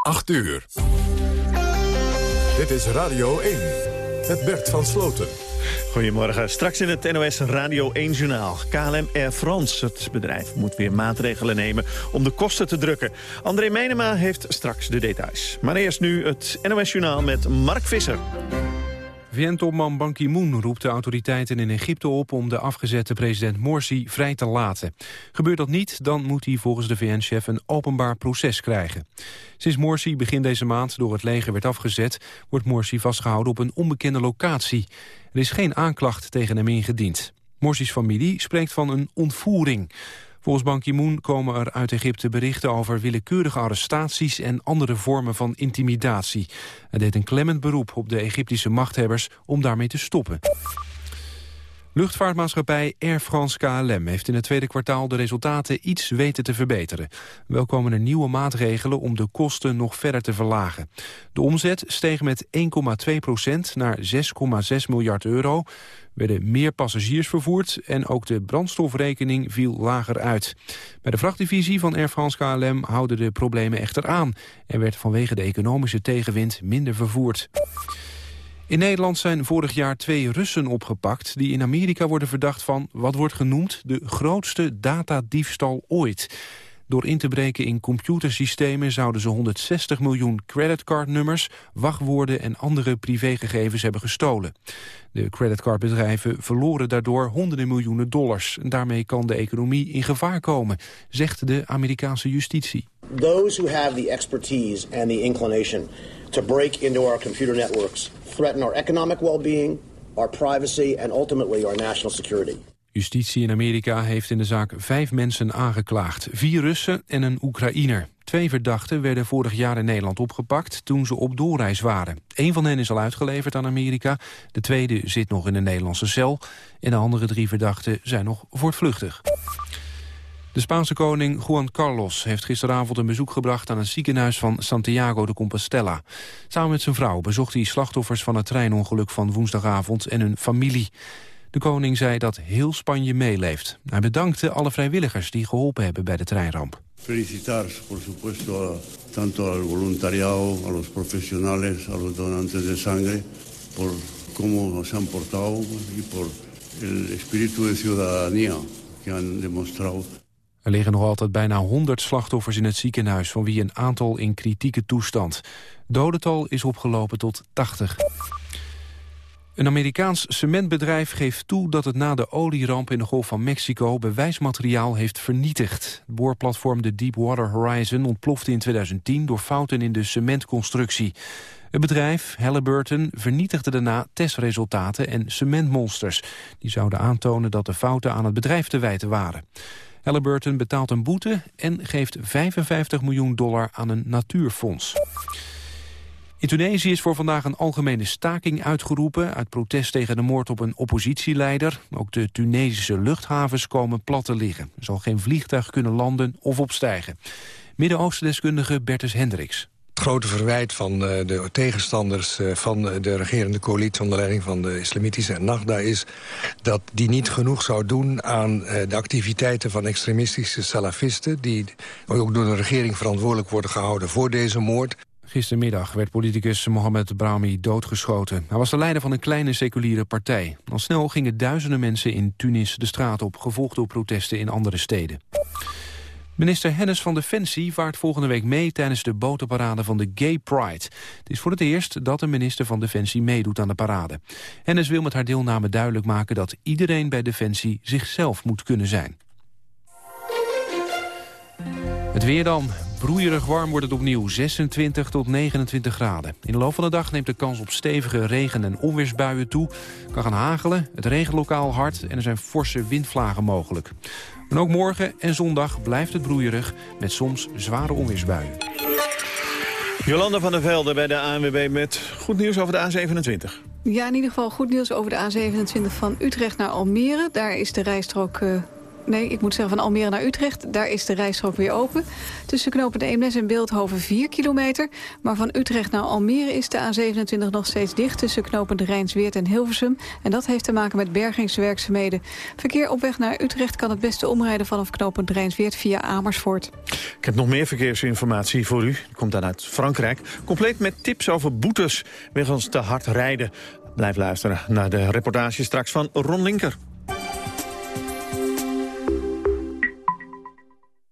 8 uur. Dit is Radio 1 met Bert van Sloten. Goedemorgen. Straks in het NOS Radio 1-journaal. KLM Air France, het bedrijf, moet weer maatregelen nemen om de kosten te drukken. André Menema heeft straks de details. Maar eerst nu het NOS-journaal met Mark Visser. VN-topman Ban Ki-moon roept de autoriteiten in Egypte op... om de afgezette president Morsi vrij te laten. Gebeurt dat niet, dan moet hij volgens de VN-chef een openbaar proces krijgen. Sinds Morsi begin deze maand door het leger werd afgezet... wordt Morsi vastgehouden op een onbekende locatie. Er is geen aanklacht tegen hem ingediend. Morsi's familie spreekt van een ontvoering. Volgens Ban Ki-moon komen er uit Egypte berichten over willekeurige arrestaties en andere vormen van intimidatie. Hij deed een klemmend beroep op de Egyptische machthebbers om daarmee te stoppen. Luchtvaartmaatschappij Air France KLM heeft in het tweede kwartaal de resultaten iets weten te verbeteren. Wel komen er nieuwe maatregelen om de kosten nog verder te verlagen. De omzet steeg met 1,2 procent naar 6,6 miljard euro werden meer passagiers vervoerd en ook de brandstofrekening viel lager uit. Bij de vrachtdivisie van Air France KLM houden de problemen echter aan en werd vanwege de economische tegenwind minder vervoerd. In Nederland zijn vorig jaar twee Russen opgepakt... die in Amerika worden verdacht van wat wordt genoemd... de grootste datadiefstal ooit. Door in te breken in computersystemen zouden ze 160 miljoen creditcardnummers, wachtwoorden en andere privégegevens hebben gestolen. De creditcardbedrijven verloren daardoor honderden miljoenen dollars. Daarmee kan de economie in gevaar komen, zegt de Amerikaanse justitie. Those who have the expertise and the inclination to break into our computer networks threaten our economic well-being, our privacy and ultimately our national security. Justitie in Amerika heeft in de zaak vijf mensen aangeklaagd. Vier Russen en een Oekraïner. Twee verdachten werden vorig jaar in Nederland opgepakt toen ze op doorreis waren. Eén van hen is al uitgeleverd aan Amerika. De tweede zit nog in een Nederlandse cel. En de andere drie verdachten zijn nog voortvluchtig. De Spaanse koning Juan Carlos heeft gisteravond een bezoek gebracht aan het ziekenhuis van Santiago de Compostela. Samen met zijn vrouw bezocht hij slachtoffers van het treinongeluk van woensdagavond en hun familie. De koning zei dat heel Spanje meeleeft. Hij bedankte alle vrijwilligers die geholpen hebben bij de treinramp. Felicitar, por supuesto, tanto al voluntariado, a los profesionales, a donantes de sangre, por cómo se han portado y por el espíritu de ciudadanía que han demostrado. Er liggen nog altijd bijna 100 slachtoffers in het ziekenhuis... van wie een aantal in kritieke toestand. Dodental is opgelopen tot 80. Een Amerikaans cementbedrijf geeft toe dat het na de olieramp in de Golf van Mexico bewijsmateriaal heeft vernietigd. Het boorplatform de Deepwater Horizon ontplofte in 2010 door fouten in de cementconstructie. Het bedrijf, Halliburton, vernietigde daarna testresultaten en cementmonsters. Die zouden aantonen dat de fouten aan het bedrijf te wijten waren. Halliburton betaalt een boete en geeft 55 miljoen dollar aan een natuurfonds. In Tunesië is voor vandaag een algemene staking uitgeroepen... uit protest tegen de moord op een oppositieleider. Ook de Tunesische luchthavens komen plat te liggen. Er zal geen vliegtuig kunnen landen of opstijgen. Midden-Oosten-deskundige Bertus Hendricks. Het grote verwijt van eh, de tegenstanders eh, van de regerende coalitie... onder leiding van de islamitische Nagda is... dat die niet genoeg zou doen aan eh, de activiteiten van extremistische salafisten... die ook door de regering verantwoordelijk worden gehouden voor deze moord. Gistermiddag werd politicus Mohamed Brahmi doodgeschoten. Hij was de leider van een kleine seculiere partij. Al snel gingen duizenden mensen in Tunis de straat op... gevolgd door protesten in andere steden. Minister Hennis van Defensie vaart volgende week mee... tijdens de botenparade van de Gay Pride. Het is voor het eerst dat een minister van Defensie meedoet aan de parade. Hennis wil met haar deelname duidelijk maken... dat iedereen bij Defensie zichzelf moet kunnen zijn. Het weer dan. Broeierig warm wordt het opnieuw, 26 tot 29 graden. In de loop van de dag neemt de kans op stevige regen- en onweersbuien toe. Kan gaan hagelen, het regent lokaal hard en er zijn forse windvlagen mogelijk. En ook morgen en zondag blijft het broeierig met soms zware onweersbuien. Jolanda van der Velde bij de ANWB met goed nieuws over de A27. Ja, in ieder geval goed nieuws over de A27 van Utrecht naar Almere. Daar is de rijstrook uh, nee, ik moet zeggen van Almere naar Utrecht. Daar is de rijstrook weer open. Tussen knopen Eemnes en Beeldhoven 4 kilometer. Maar van Utrecht naar Almere is de A27 nog steeds dicht... tussen knopen de Rijnsweert en Hilversum. En dat heeft te maken met bergingswerkzaamheden. Verkeer op weg naar Utrecht kan het beste omrijden... vanaf knopen Rijnsweert via Amersfoort. Ik heb nog meer verkeersinformatie voor u. Komt dan uit Frankrijk. Compleet met tips over boetes wegens te hard rijden. Blijf luisteren naar de reportage straks van Ron Linker.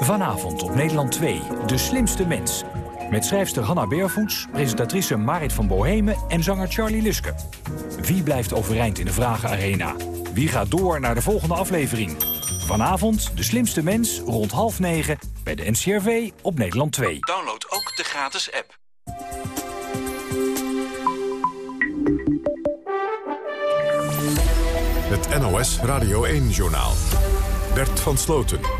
Vanavond op Nederland 2, De Slimste Mens. Met schrijfster Hanna Bervoets, presentatrice Marit van Bohemen en zanger Charlie Luske. Wie blijft overeind in de Vragenarena? Wie gaat door naar de volgende aflevering? Vanavond De Slimste Mens, rond half negen, bij de NCRV op Nederland 2. Download ook de gratis app. Het NOS Radio 1-journaal. Bert van Sloten.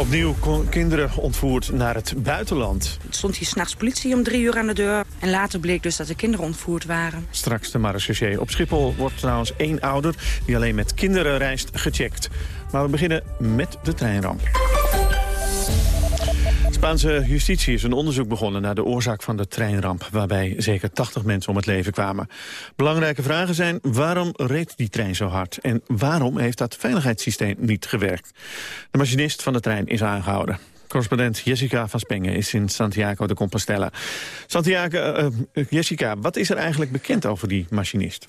Opnieuw kinderen ontvoerd naar het buitenland. Het stond hier s'nachts politie om drie uur aan de deur. En later bleek dus dat de kinderen ontvoerd waren. Straks de marechaussee. Op Schiphol wordt trouwens één ouder die alleen met kinderen reist gecheckt. Maar we beginnen met de treinramp. Spaanse justitie is een onderzoek begonnen naar de oorzaak van de treinramp... waarbij zeker 80 mensen om het leven kwamen. Belangrijke vragen zijn waarom reed die trein zo hard... en waarom heeft dat veiligheidssysteem niet gewerkt? De machinist van de trein is aangehouden. Correspondent Jessica van Spengen is in Santiago de Compostela. Santiago, uh, Jessica, wat is er eigenlijk bekend over die machinist?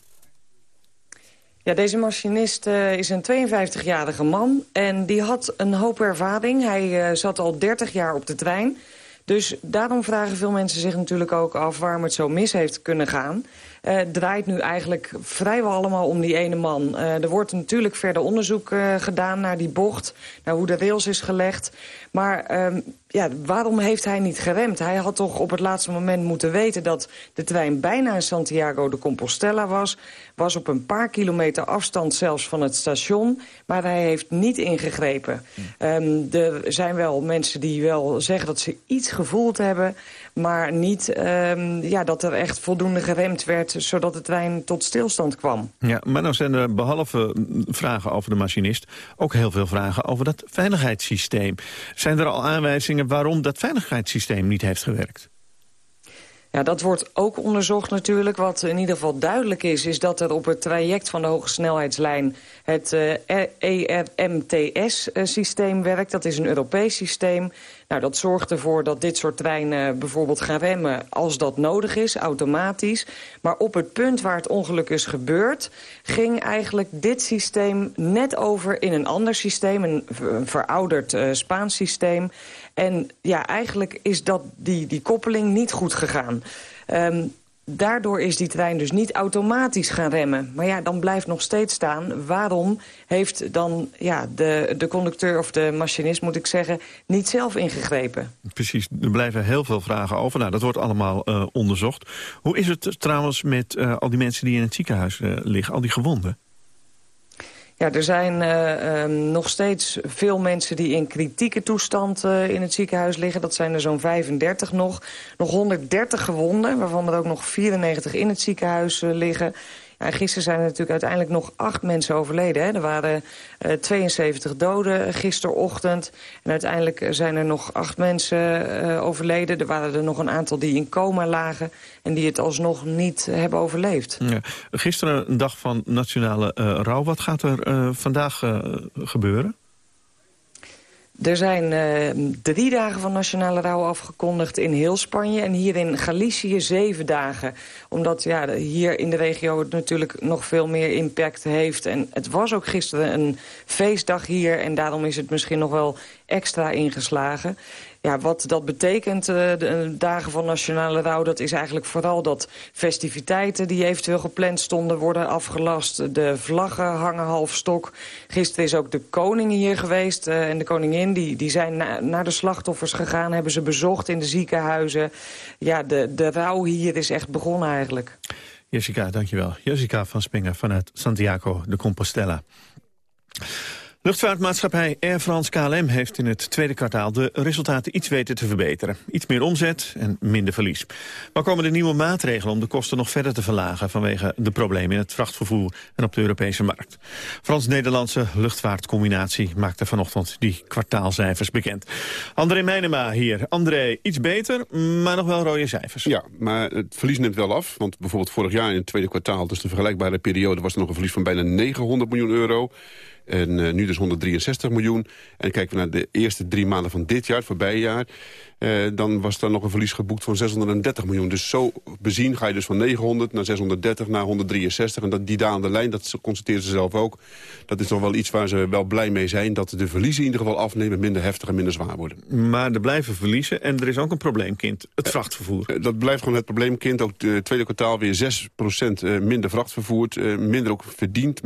Ja, deze machinist uh, is een 52-jarige man en die had een hoop ervaring. Hij uh, zat al 30 jaar op de trein. Dus daarom vragen veel mensen zich natuurlijk ook af waarom het zo mis heeft kunnen gaan. Uh, draait nu eigenlijk vrijwel allemaal om die ene man. Uh, er wordt natuurlijk verder onderzoek uh, gedaan naar die bocht, naar hoe de rails is gelegd. Maar um, ja, waarom heeft hij niet geremd? Hij had toch op het laatste moment moeten weten dat de trein bijna in Santiago de Compostela was. Was op een paar kilometer afstand zelfs van het station. Maar hij heeft niet ingegrepen. Um, er zijn wel mensen die wel zeggen dat ze iets gevoeld hebben. Maar niet um, ja, dat er echt voldoende geremd werd... zodat de trein tot stilstand kwam. Ja, maar nou zijn er behalve vragen over de machinist... ook heel veel vragen over dat veiligheidssysteem. Zijn er al aanwijzingen waarom dat veiligheidssysteem niet heeft gewerkt? Ja, dat wordt ook onderzocht natuurlijk. Wat in ieder geval duidelijk is, is dat er op het traject van de hoge snelheidslijn het uh, ERMTS-systeem werkt. Dat is een Europees systeem. Nou, dat zorgt ervoor dat dit soort treinen bijvoorbeeld gaan remmen als dat nodig is, automatisch. Maar op het punt waar het ongeluk is gebeurd, ging eigenlijk dit systeem net over in een ander systeem, een, verouderd uh, Spaans systeem. En ja, eigenlijk is dat, die, die koppeling niet goed gegaan. Um, daardoor is die trein dus niet automatisch gaan remmen. Maar ja, dan blijft nog steeds staan... waarom heeft dan ja, de, de conducteur of de machinist, moet ik zeggen... niet zelf ingegrepen? Precies, er blijven heel veel vragen over. Nou, dat wordt allemaal uh, onderzocht. Hoe is het trouwens met uh, al die mensen die in het ziekenhuis uh, liggen, al die gewonden? Ja, er zijn uh, um, nog steeds veel mensen die in kritieke toestand uh, in het ziekenhuis liggen. Dat zijn er zo'n 35 nog. Nog 130 gewonden, waarvan er ook nog 94 in het ziekenhuis uh, liggen. Gisteren zijn er natuurlijk uiteindelijk nog acht mensen overleden. Hè. Er waren uh, 72 doden gisterochtend. En uiteindelijk zijn er nog acht mensen uh, overleden. Er waren er nog een aantal die in coma lagen... en die het alsnog niet hebben overleefd. Ja. Gisteren een dag van nationale rouw. Wat gaat er vandaag gebeuren? Er zijn uh, drie dagen van nationale rouw afgekondigd in heel Spanje... en hier in Galicië zeven dagen. Omdat ja, hier in de regio het natuurlijk nog veel meer impact heeft. En het was ook gisteren een feestdag hier... en daarom is het misschien nog wel extra ingeslagen. Ja, wat dat betekent, uh, de dagen van nationale rouw... dat is eigenlijk vooral dat festiviteiten die eventueel gepland stonden... worden afgelast. De vlaggen hangen half stok. Gisteren is ook de koning hier geweest. Uh, en de koningin die, die zijn na, naar de slachtoffers gegaan... hebben ze bezocht in de ziekenhuizen. Ja, de, de rouw hier is echt begonnen eigenlijk. Jessica, dankjewel. Jessica van Spingen vanuit Santiago de Compostela. Luchtvaartmaatschappij Air France KLM heeft in het tweede kwartaal de resultaten iets weten te verbeteren. Iets meer omzet en minder verlies. Maar komen er nieuwe maatregelen om de kosten nog verder te verlagen vanwege de problemen in het vrachtvervoer en op de Europese markt. Frans-Nederlandse luchtvaartcombinatie maakte vanochtend die kwartaalcijfers bekend. André Meijnema hier. André, iets beter, maar nog wel rode cijfers. Ja, maar het verlies neemt wel af. Want bijvoorbeeld vorig jaar in het tweede kwartaal, dus de vergelijkbare periode, was er nog een verlies van bijna 900 miljoen euro. En uh, nu dus 163 miljoen. En kijken we naar de eerste drie maanden van dit jaar, het voorbije jaar... Uh, dan was er nog een verlies geboekt van 630 miljoen. Dus zo bezien ga je dus van 900 naar 630 naar 163. En dat, die dalende lijn, dat constateren ze zelf ook. Dat is toch wel iets waar ze wel blij mee zijn. Dat de verliezen in ieder geval afnemen, minder heftig en minder zwaar worden. Maar er blijven verliezen en er is ook een probleemkind. Het eh, vrachtvervoer. Uh, dat blijft gewoon het probleemkind. Ook het tweede kwartaal weer 6% minder vracht vervoerd. minder ook verdiend, 5%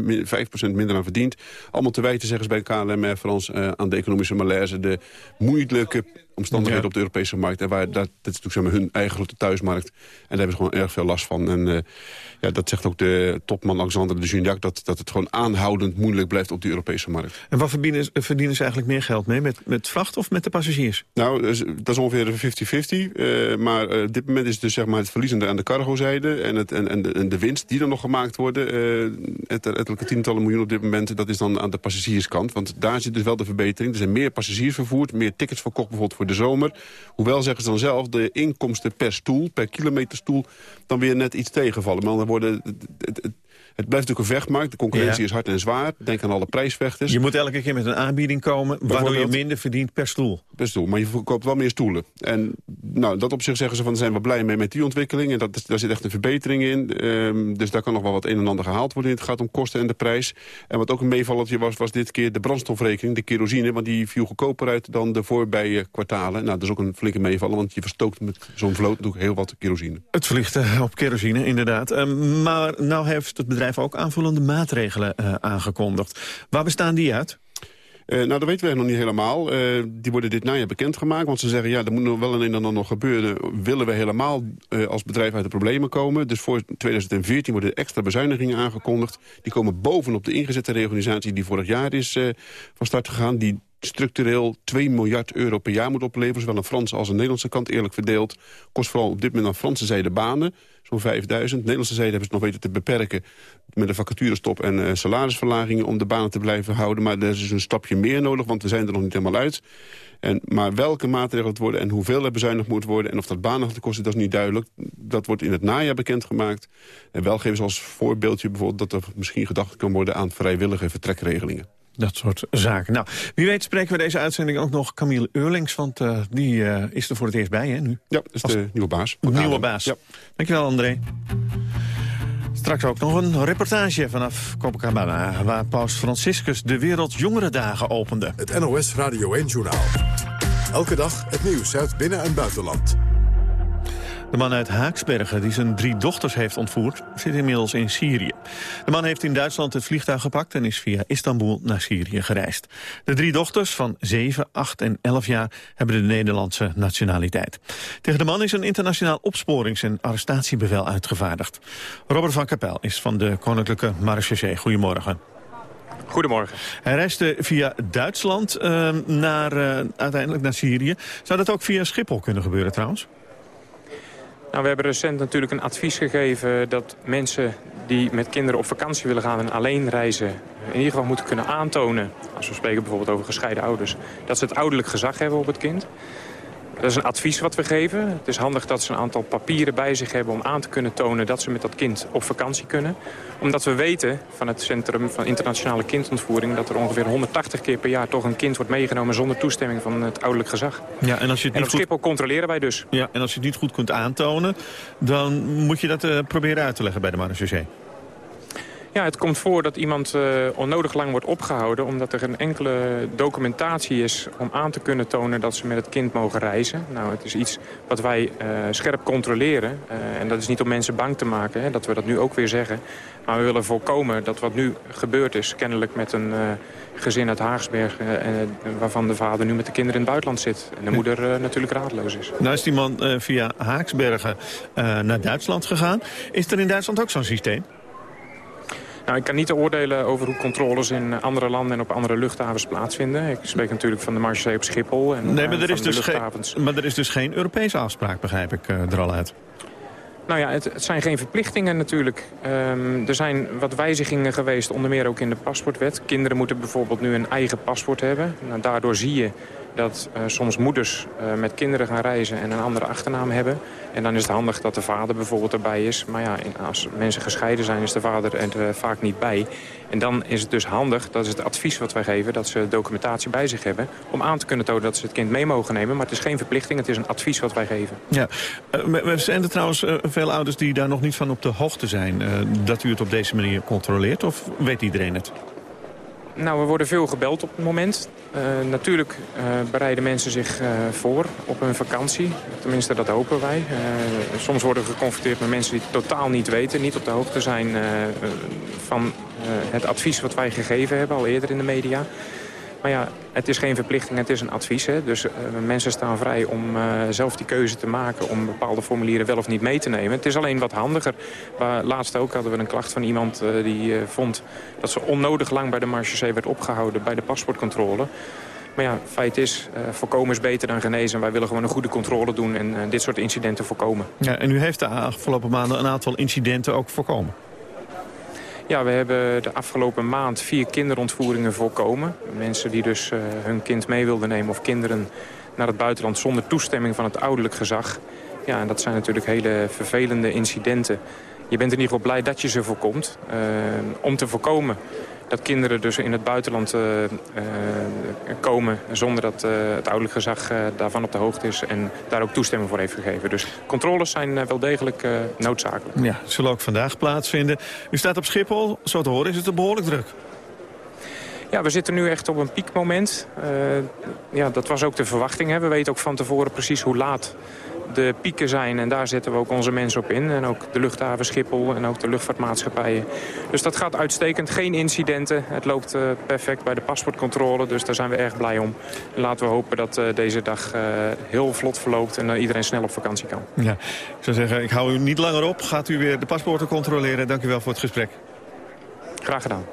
minder aan verdiend. Allemaal te wijten, zeggen ze bij KLM Air France... aan de economische malaise, de moeilijke omstandigheden ja. op de Europese markt. En waar, dat, dat is natuurlijk zeg maar, hun eigen grote thuismarkt. En daar hebben ze gewoon erg veel last van. En uh, ja, dat zegt ook de topman Alexander de Juniac... Dat, dat het gewoon aanhoudend moeilijk blijft op de Europese markt. En wat verdienen, verdienen ze eigenlijk meer geld mee? Met, met vracht of met de passagiers? Nou, dat is ongeveer 50-50. Uh, maar uh, op dit moment is dus zeg maar, het verliezende aan de cargozijde... En, het, en, en, de, en de winst die er nog gemaakt worden... het, etelijke tientallen miljoen op dit moment... dat is dan aan de passagierskant. Want daar zit dus wel de verbetering. Er zijn meer passagiers vervoerd, meer tickets verkocht bijvoorbeeld voor de zomer. Hoewel, zeggen ze dan zelf, de inkomsten per stoel, per kilometer stoel... dan weer net iets tegenvallen. Maar dan worden... Het, het, het blijft natuurlijk een vechtmarkt. De concurrentie is hard en zwaar. Denk aan alle prijsvechters. Je moet elke keer met een aanbieding komen... waardoor je minder verdient per stoel. Per stoel, maar je verkoopt wel meer stoelen. En nou, dat op zich zeggen ze van... zijn we blij mee met die ontwikkeling. En dat, daar zit echt een verbetering in. Um, dus daar kan nog wel wat een en ander gehaald worden. Het gaat om kosten en de prijs. En wat ook een meevalletje was, was dit keer de brandstofrekening. De kerosine, want die viel goedkoper uit dan de voorbije kwartalen. Nou, dat is ook een flinke meevaller. Want je verstookt met zo'n vloot natuurlijk heel wat kerosine. Het vliegt uh, op kerosine, inderdaad. Um, maar nou heeft het bedrijf ook aanvullende maatregelen uh, aangekondigd. Waar bestaan die uit? Uh, nou, dat weten we nog niet helemaal. Uh, die worden dit najaar bekendgemaakt. Want ze zeggen, ja, er moet nog wel een en ander nog gebeuren. Willen we helemaal als bedrijf uit de problemen komen? Dus voor 2014 worden extra bezuinigingen aangekondigd. Die komen bovenop de ingezette reorganisatie die vorig jaar is van start gegaan. Die structureel 2 miljard euro per jaar moet opleveren. Zowel aan Franse als aan de Nederlandse kant eerlijk verdeeld. Kost vooral op dit moment aan Franse zijde banen zo'n 5000. Nederlandse zijde hebben ze nog weten te beperken met een vacaturestop en uh, salarisverlagingen om de banen te blijven houden. Maar er is dus een stapje meer nodig, want we zijn er nog niet helemaal uit. En, maar welke maatregelen het worden en hoeveel er bezuinigd moet worden... en of dat banen gaat kosten, dat is niet duidelijk. Dat wordt in het najaar bekendgemaakt. En wel geven ze als voorbeeldje bijvoorbeeld... dat er misschien gedacht kan worden aan vrijwillige vertrekregelingen. Dat soort zaken. Nou, wie weet spreken we deze uitzending ook nog Camille Eurlings... want uh, die uh, is er voor het eerst bij, hè, nu? Ja, dat is de nieuwe baas. De nieuwe baas. Ja. Dankjewel, André. Straks ook nog een reportage vanaf Copacabana... waar paus Franciscus de Wereldjongerendagen opende. Het NOS Radio 1-journaal. Elke dag het nieuws uit binnen- en buitenland. De man uit Haaksbergen, die zijn drie dochters heeft ontvoerd, zit inmiddels in Syrië. De man heeft in Duitsland het vliegtuig gepakt en is via Istanbul naar Syrië gereisd. De drie dochters van 7, 8 en 11 jaar hebben de Nederlandse nationaliteit. Tegen de man is een internationaal opsporings- en arrestatiebevel uitgevaardigd. Robert van Kapel is van de Koninklijke Marechaussee. Goedemorgen. Goedemorgen. Hij reisde via Duitsland uh, naar, uh, uiteindelijk naar Syrië. Zou dat ook via Schiphol kunnen gebeuren trouwens? Nou, we hebben recent natuurlijk een advies gegeven dat mensen die met kinderen op vakantie willen gaan en alleen reizen... in ieder geval moeten kunnen aantonen, als we spreken bijvoorbeeld over gescheiden ouders... dat ze het ouderlijk gezag hebben op het kind. Dat is een advies wat we geven. Het is handig dat ze een aantal papieren bij zich hebben om aan te kunnen tonen dat ze met dat kind op vakantie kunnen. Omdat we weten van het Centrum van Internationale Kindontvoering dat er ongeveer 180 keer per jaar toch een kind wordt meegenomen zonder toestemming van het ouderlijk gezag. Ja, en als je het en niet op Schiphol controleren wij dus. Ja, en als je het niet goed kunt aantonen, dan moet je dat uh, proberen uit te leggen bij de marechaussee. Ja, het komt voor dat iemand uh, onnodig lang wordt opgehouden... omdat er een enkele documentatie is om aan te kunnen tonen... dat ze met het kind mogen reizen. Nou, het is iets wat wij uh, scherp controleren. Uh, en dat is niet om mensen bang te maken, hè, dat we dat nu ook weer zeggen. Maar we willen voorkomen dat wat nu gebeurd is... kennelijk met een gezin uit Haagsberg... waarvan de vader nu met de kinderen in het buitenland zit. En de moeder natuurlijk raadloos is. Nou is die man via Haaksbergen naar Duitsland gegaan. Is er in Duitsland ook zo'n systeem? Nou, ik kan niet oordelen over hoe controles in andere landen en op andere luchthavens plaatsvinden. Ik spreek natuurlijk van de Marseille op Schiphol en nee, maar er, is dus luchthavens. Geen, maar er is dus geen Europese afspraak, begrijp ik uh, er al uit. Nou ja, het, het, zijn geen verplichtingen natuurlijk. Um, er zijn wat wijzigingen geweest, onder meer ook in de paspoortwet. Kinderen moeten bijvoorbeeld nu een eigen paspoort hebben. Nou, daardoor zie je dat uh, soms moeders uh, met kinderen gaan reizen en een andere achternaam hebben. En dan is het handig dat de vader bijvoorbeeld erbij is. Maar ja, als mensen gescheiden zijn, is de vader er uh, vaak niet bij. En dan is het dus handig, dat is het advies wat wij geven... dat ze documentatie bij zich hebben om aan te kunnen tonen dat ze het kind mee mogen nemen. Maar het is geen verplichting, het is een advies wat wij geven. Ja, zijn er trouwens veel ouders die daar nog niet van op de hoogte zijn... dat u het op deze manier controleert, of weet iedereen het? Nou, we worden veel gebeld op het moment. Uh, natuurlijk uh, bereiden mensen zich uh, voor op hun vakantie. Tenminste, dat hopen wij. soms worden we geconfronteerd met mensen die het totaal niet weten... niet op de hoogte zijn van het advies wat wij gegeven hebben... al eerder in de media. Maar ja, het is geen verplichting, het is een advies. Hè? Dus uh, mensen staan vrij om uh, zelf die keuze te maken... om bepaalde formulieren wel of niet mee te nemen. Het is alleen wat handiger. Laatst ook hadden we een klacht van iemand uh, die vond... dat ze onnodig lang bij de marchezee werd opgehouden bij de paspoortcontrole. Maar ja, feit is, voorkomen is beter dan genezen. Wij willen gewoon een goede controle doen en dit soort incidenten voorkomen. Ja, en u heeft de afgelopen maanden een aantal incidenten ook voorkomen. Ja, we hebben de afgelopen maand vier kinderontvoeringen voorkomen. Mensen die dus uh, hun kind mee wilden nemen of kinderen naar het buitenland zonder toestemming van het ouderlijk gezag. Ja, en dat zijn natuurlijk hele vervelende incidenten. Je bent in ieder geval blij dat je ze voorkomt. Uh, om te voorkomen dat kinderen dus in het buitenland uh, uh, komen... zonder dat uh, het ouderlijk gezag daarvan op de hoogte is... en daar ook toestemming voor heeft gegeven. Dus controles zijn wel degelijk noodzakelijk. Ja, zullen ook vandaag plaatsvinden. U staat op Schiphol, zo te horen is het behoorlijk druk. Ja, we zitten nu echt op een piekmoment. ja, dat was ook de verwachting. Hè. We weten ook van tevoren precies hoe laat de pieken zijn. En daar zetten we ook onze mensen op in. En ook de luchthaven Schiphol en ook de luchtvaartmaatschappijen. Dus dat gaat uitstekend. Geen incidenten. Het loopt uh, perfect bij de paspoortcontrole. Dus daar zijn we erg blij om. En laten we hopen dat uh, deze dag uh, heel vlot verloopt. En iedereen snel op vakantie kan. Ja, ik zou zeggen, ik hou u niet langer op. Gaat u weer de paspoorten controleren. Dank u wel voor het gesprek. Graag gedaan.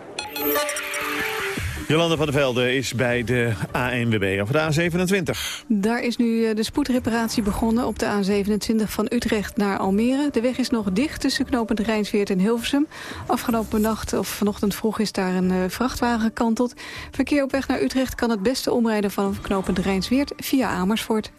Jolanda van der Velde is bij de ANWB over de A27. Daar is nu eh, de spoedreparatie begonnen op de A27 van Utrecht naar Almere. De weg is nog dicht tussen knooppunt Rijnsweert en Hilversum. Afgelopen nacht of vanochtend vroeg is daar een uh, vrachtwagen gekanteld. Verkeer op weg naar Utrecht kan het beste omrijden van knooppunt Rijnsweert via Amersfoort.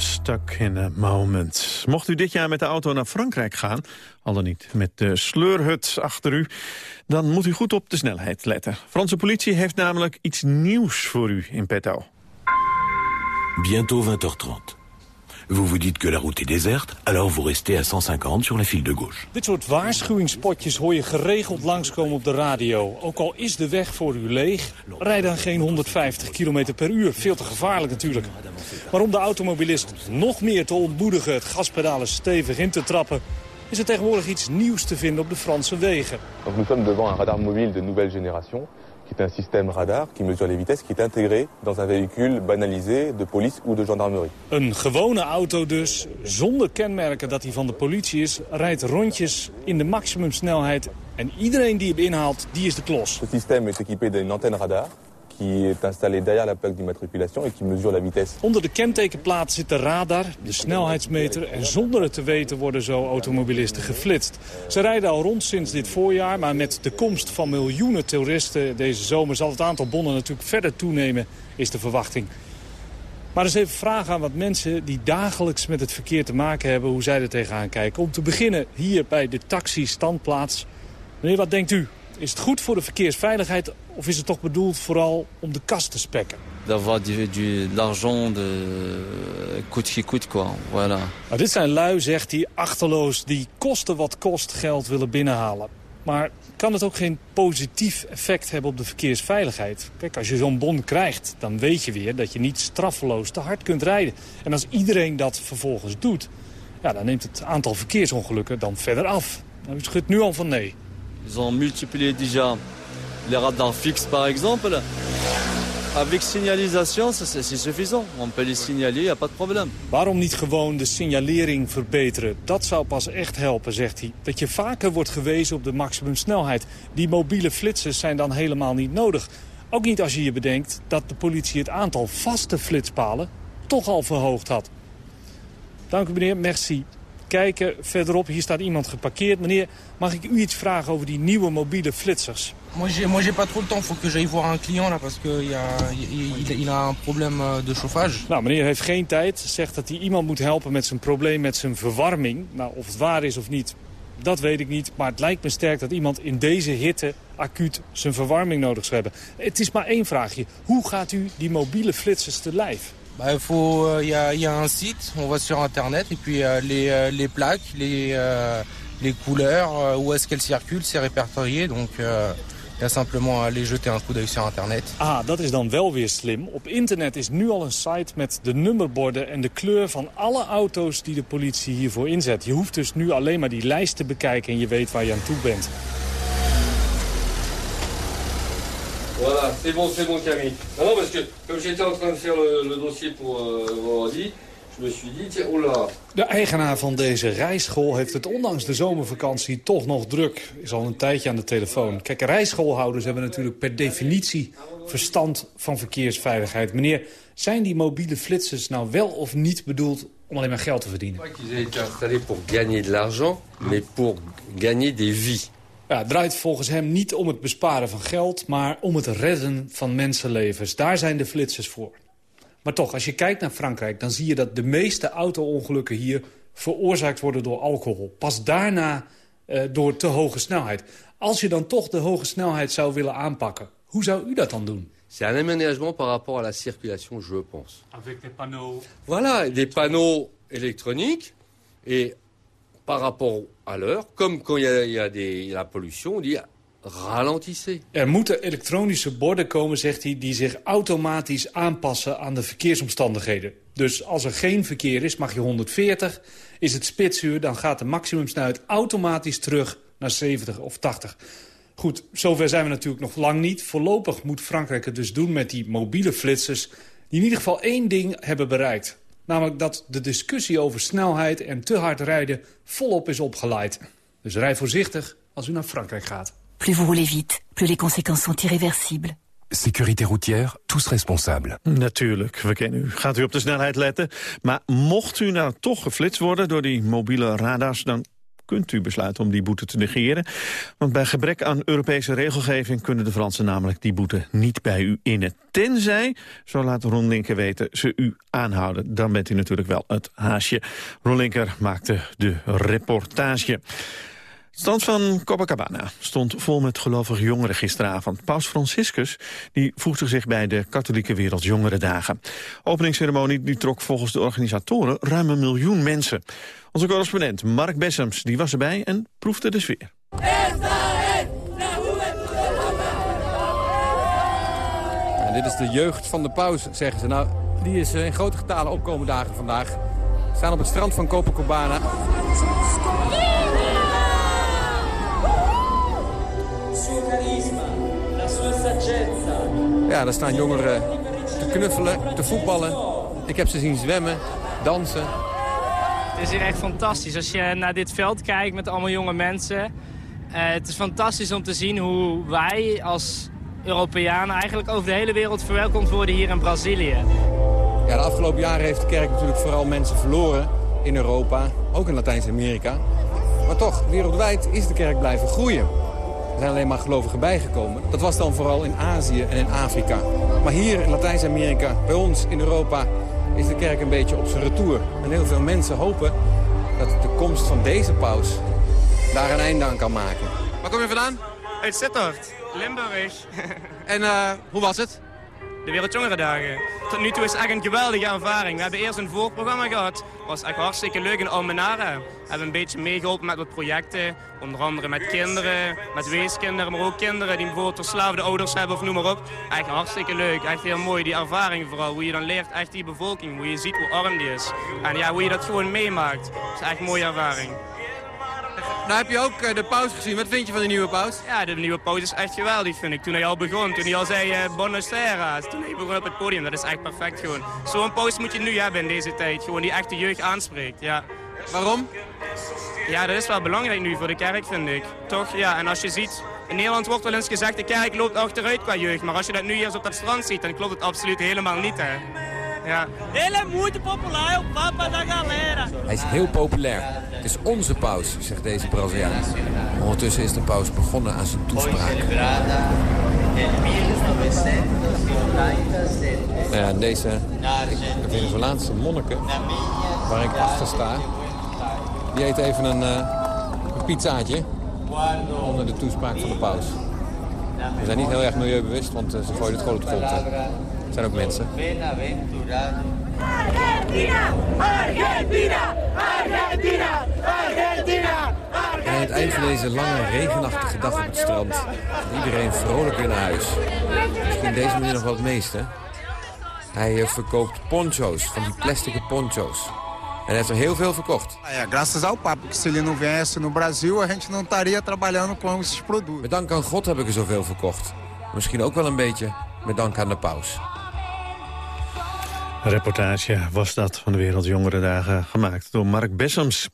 Stuck in a moment. Mocht u dit jaar met de auto naar Frankrijk gaan, al dan niet met de sleurhut achter u... dan moet u goed op de snelheid letten. Franse politie heeft namelijk iets nieuws voor u in petto. Bientôt 20h30. Vous vous dites que la route est déserte, alors vous restez à 150 sur la file de gauche. Dit soort waarschuwingspotjes hoor je geregeld langskomen op de radio. Ook al is de weg voor u leeg, rij dan geen 150 km per uur. Veel te gevaarlijk natuurlijk. Maar om de automobilist nog meer te ontmoedigen het gaspedalen stevig in te trappen... is er tegenwoordig iets nieuws te vinden op de Franse wegen. Donc nous sommes devant un radar mobile de nouvelle génération qui est un système radar qui mesure les vitesses, qui est intégré dans un véhicule banalisé de police ou de gendarmerie. Een gewone auto dus, zonder kenmerken dat hij van de politie is... rijdt rondjes in de maximumsnelheid. En iedereen die hem inhaalt, die is de klos. Ce système est équipé d'une antenne radar qui est installée derrière la plaque d'immatriculation et qui mesure la vitesse. Onder de kentekenplaat zit de radar, de snelheidsmeter... en zonder het te weten worden zo automobilisten geflitst. Ze rijden al rond sinds dit voorjaar... maar met de komst van miljoenen toeristen deze zomer... zal het aantal bonnen natuurlijk verder toenemen, is de verwachting. Maar eens even vragen aan wat mensen die dagelijks met het verkeer te maken hebben... hoe zij er tegenaan kijken. Om te beginnen hier bij de taxi-standplaats. Meneer, wat denkt u? Is het goed voor de verkeersveiligheid of is het toch bedoeld vooral om de kast te spekken? D'avoir du, du, de l'argent de coûte qui coûte, quoi. Voilà. Nou, dit zijn lui, zegt hij, achterloos, die kosten wat kost geld willen binnenhalen. Maar kan het ook geen positief effect hebben op de verkeersveiligheid? Kijk, als je zo'n bon krijgt, dan weet je weer dat je niet straffeloos te hard kunt rijden. En als iedereen dat vervolgens doet, ja, dan neemt het aantal verkeersongelukken dan verder af. Nou, u schudt nu al van nee. Ils ont multiplié déjà les radars fixes, par exemple. Avec signalisation, c'est suffisant. On peut les signaler, il n'y a pas de problème. Waarom niet gewoon de signalering verbeteren? Dat zou pas echt helpen, zegt hij. Dat je vaker wordt gewezen op de maximumsnelheid. Die mobiele flitsers zijn dan helemaal niet nodig. Ook niet als je je bedenkt dat de politie het aantal vaste flitspalen toch al verhoogd had. Dank u meneer, merci kijken verderop. Hier staat iemand geparkeerd. Meneer, mag ik u iets vragen over die nieuwe mobiele flitsers? Moi, j'ai pas trop le temps. Faut que j'aille voir un client là parce que y a, il, il a un problème euh, de chauffage. Nou, meneer heeft geen tijd. Zegt dat hij iemand moet helpen met zijn probleem met zijn verwarming. Nou, of het waar is of niet, dat weet ik niet. Maar het lijkt me sterk dat iemand in deze hitte acuut zijn verwarming nodig zou hebben. Het is maar één vraagje. Hoe gaat u die mobiele flitsers te lijf? Bah, il faut, il y, site, on va sur internet et puis euh, les, euh, les plaques, les, euh, les couleurs, euh, où est-ce qu'elles circulent, c'est répertorié. Donc il y a simplement aller jeter un coup d'œil sur internet. Ah, dat is dan wel weer slim. Op internet is nu al een site met de nummerborden en de kleur van alle auto's die de politie hiervoor inzet. Je hoeft dus nu alleen maar die lijst te bekijken en je weet waar je aan toe bent. Voilà, c'est bon, c'est bon Camille. Non, non, parce que comme j'étais en train de faire le, le dossier pour euh, vendredi, je me suis dit, tiens, oh là. De eigenaar van deze rijschool heeft het ondanks de zomervakantie toch nog druk. Is al een tijdje aan de telefoon. Kijk, rijschoolhouders hebben natuurlijk per definitie verstand van verkeersveiligheid. Meneer, zijn die mobiele flitsers nou wel of niet bedoeld om alleen maar geld te verdienen? Ik aient été installés pour gagner de l'argent, mais pour gagner des vies. Ja, het draait volgens hem niet om het besparen van geld... maar om het redden van mensenlevens. Daar zijn de flitsers voor. Maar toch, als je kijkt naar Frankrijk... dan zie je dat de meeste auto-ongelukken hier veroorzaakt worden door alcohol. Pas daarna uh, door te hoge snelheid. Als je dan toch de hoge snelheid zou willen aanpakken... hoe zou u dat dan doen? C'est un aménagement par rapport à la circulation, je pense. Avec des panneaux... Voilà, des panneaux électroniques. Et par rapport à l'heure, comme quand il y a, y a des, la pollution, on dit ralentissez. Er moeten elektronische borden komen, zegt hij, die zich automatisch aanpassen aan de verkeersomstandigheden. Dus als er geen verkeer is, mag je 140. Is het spitsuur, dan gaat de maximumsnelheid automatisch terug naar 70 of 80. Goed, zover zijn we natuurlijk nog lang niet. Voorlopig moet Frankrijk het dus doen met die mobiele flitsers... die in ieder geval één ding hebben bereikt. Namelijk dat de discussie over snelheid en te hard rijden volop is opgeleid. Dus rij voorzichtig als u naar Frankrijk gaat. Plus vous roulez vite, plus les conséquences sont irréversibles. Sécurité routière, tous responsables. Natuurlijk, we kennen u. Gaat u op de snelheid letten. Maar mocht u nou toch geflitst worden door die mobiele radars... dan kunt u besluiten om die boete te negeren. Want bij gebrek aan Europese regelgeving kunnen de Fransen namelijk die boete niet bij u innen. Tenzij, zo laat Ron Linker weten, ze u aanhouden. Dan bent u natuurlijk wel het haasje. Ron Linker maakte de reportage. Het stand van Copacabana stond vol met gelovige jongeren gisteravond. Paus Franciscus die voegde zich bij de katholieke wereldjongerendagen. Openingsceremonie die trok volgens de organisatoren ruim een miljoen mensen. Onze correspondent Mark Bessems die was erbij en proefde de sfeer. En dit is de jeugd van de paus, zeggen ze. Nou, die is in grote getalen opkomen dagen vandaag. We staan op het strand van Copacabana. Ja, daar staan jongeren te knuffelen, te voetballen. Ik heb ze zien zwemmen, dansen. Het is hier echt fantastisch. Als je naar dit veld kijkt met allemaal jonge mensen... Uh, het is fantastisch om te zien hoe wij als Europeanen... eigenlijk over de hele wereld verwelkomd worden hier in Brazilië. Ja, de afgelopen jaren heeft de kerk natuurlijk vooral mensen verloren in Europa. Ook in Latijns-Amerika. Maar toch, wereldwijd is de kerk blijven groeien. Er zijn alleen maar gelovigen bijgekomen. Dat was dan vooral in Azië en in Afrika. Maar hier in Latijns-Amerika, bij ons in Europa, is de kerk een beetje op zijn retour. En heel veel mensen hopen dat de komst van deze paus daar een einde aan kan maken. Waar kom je vandaan? Uit Sittard, Limburg. en uh, hoe was het? De Wereldjongerendagen. Tot nu toe is het echt een geweldige ervaring. We hebben eerst een voorprogramma gehad. Het was echt hartstikke leuk in Almenara. Hebben een beetje meegeholpen met wat projecten. Onder andere met kinderen, met weeskinderen, maar ook kinderen die bijvoorbeeld verslaafde ouders hebben of noem maar op. Echt hartstikke leuk, echt heel mooi, die ervaring vooral. Hoe je dan leert echt die bevolking, hoe je ziet hoe arm die is. En ja, hoe je dat gewoon meemaakt. Dat is echt een mooie ervaring. Nou heb je ook uh, de pauze gezien. Wat vind je van de nieuwe pauze? Ja, de nieuwe pauze is echt geweldig, vind ik. Toen hij al begon, toen hij al zei uh, toen hij begon op het podium. Dat is echt perfect gewoon. Zo'n pauze moet je nu hebben in deze tijd. Gewoon die echt de jeugd aanspreekt, ja. Waarom? Ja, dat is wel belangrijk nu voor de kerk, vind ik. Toch? Ja, en als je ziet... In Nederland wordt wel eens gezegd, de kerk loopt achteruit qua jeugd. Maar als je dat nu hier op dat strand ziet, dan klopt het absoluut helemaal niet, hè. Ja. Ele é muito popular, o papa da galera. Hij is heel populair. Het is onze paus, zegt deze Braziliaan. Ondertussen is de paus begonnen aan zijn toespraak. Ja, deze Venezolaanse monniken, waar ik achter sta, die eten even een, uh, een pizzaatje onder de toespraak van de paus. Ze zijn niet heel erg milieubewust, want uh, ze gooien het gewoon op de grond. Het zijn ook mensen. Argentina! Argentina! Argentina! Argentina! En aan het eind van deze lange regenachtige dag op het strand... gaat iedereen vrolijk weer naar huis. Misschien deze meneer nog wel het meeste. Hij verkoopt poncho's, van die plastic poncho's. En heeft er heel veel verkocht. Ja, graças ao Papa, que se ele não viesse no Brasil, a gente não estaria trabalhando com esses produtos. Met dank aan God heb ik er zoveel verkocht. Misschien ook wel een beetje met dank aan de paus. Een reportage was dat van de Wereldjongerendagen gemaakt door Mark Bessems.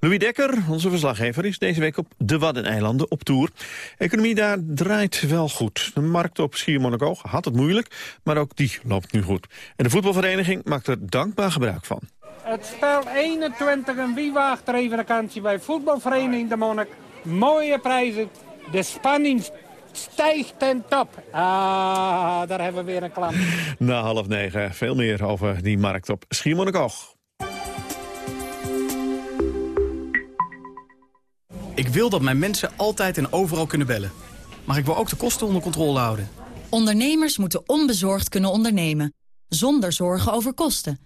Louis Dekker, onze verslaggever, is deze week op de Waddeneilanden op tour. Economie daar draait wel goed. De markt op Schiermonnikoog had het moeilijk, maar ook die loopt nu goed. En de voetbalvereniging maakt er dankbaar gebruik van. Het spel 21 en wie waagt er even vakantie bij voetbalvereniging De Monnik. Mooie prijzen, de spanning stijgt ten top. Ah, daar hebben we weer een klant. Na half negen veel meer over die markt op Schiermonnikoog. Ik wil dat mijn mensen altijd en overal kunnen bellen. Maar ik wil ook de kosten onder controle houden. Ondernemers moeten onbezorgd kunnen ondernemen. Zonder zorgen over kosten.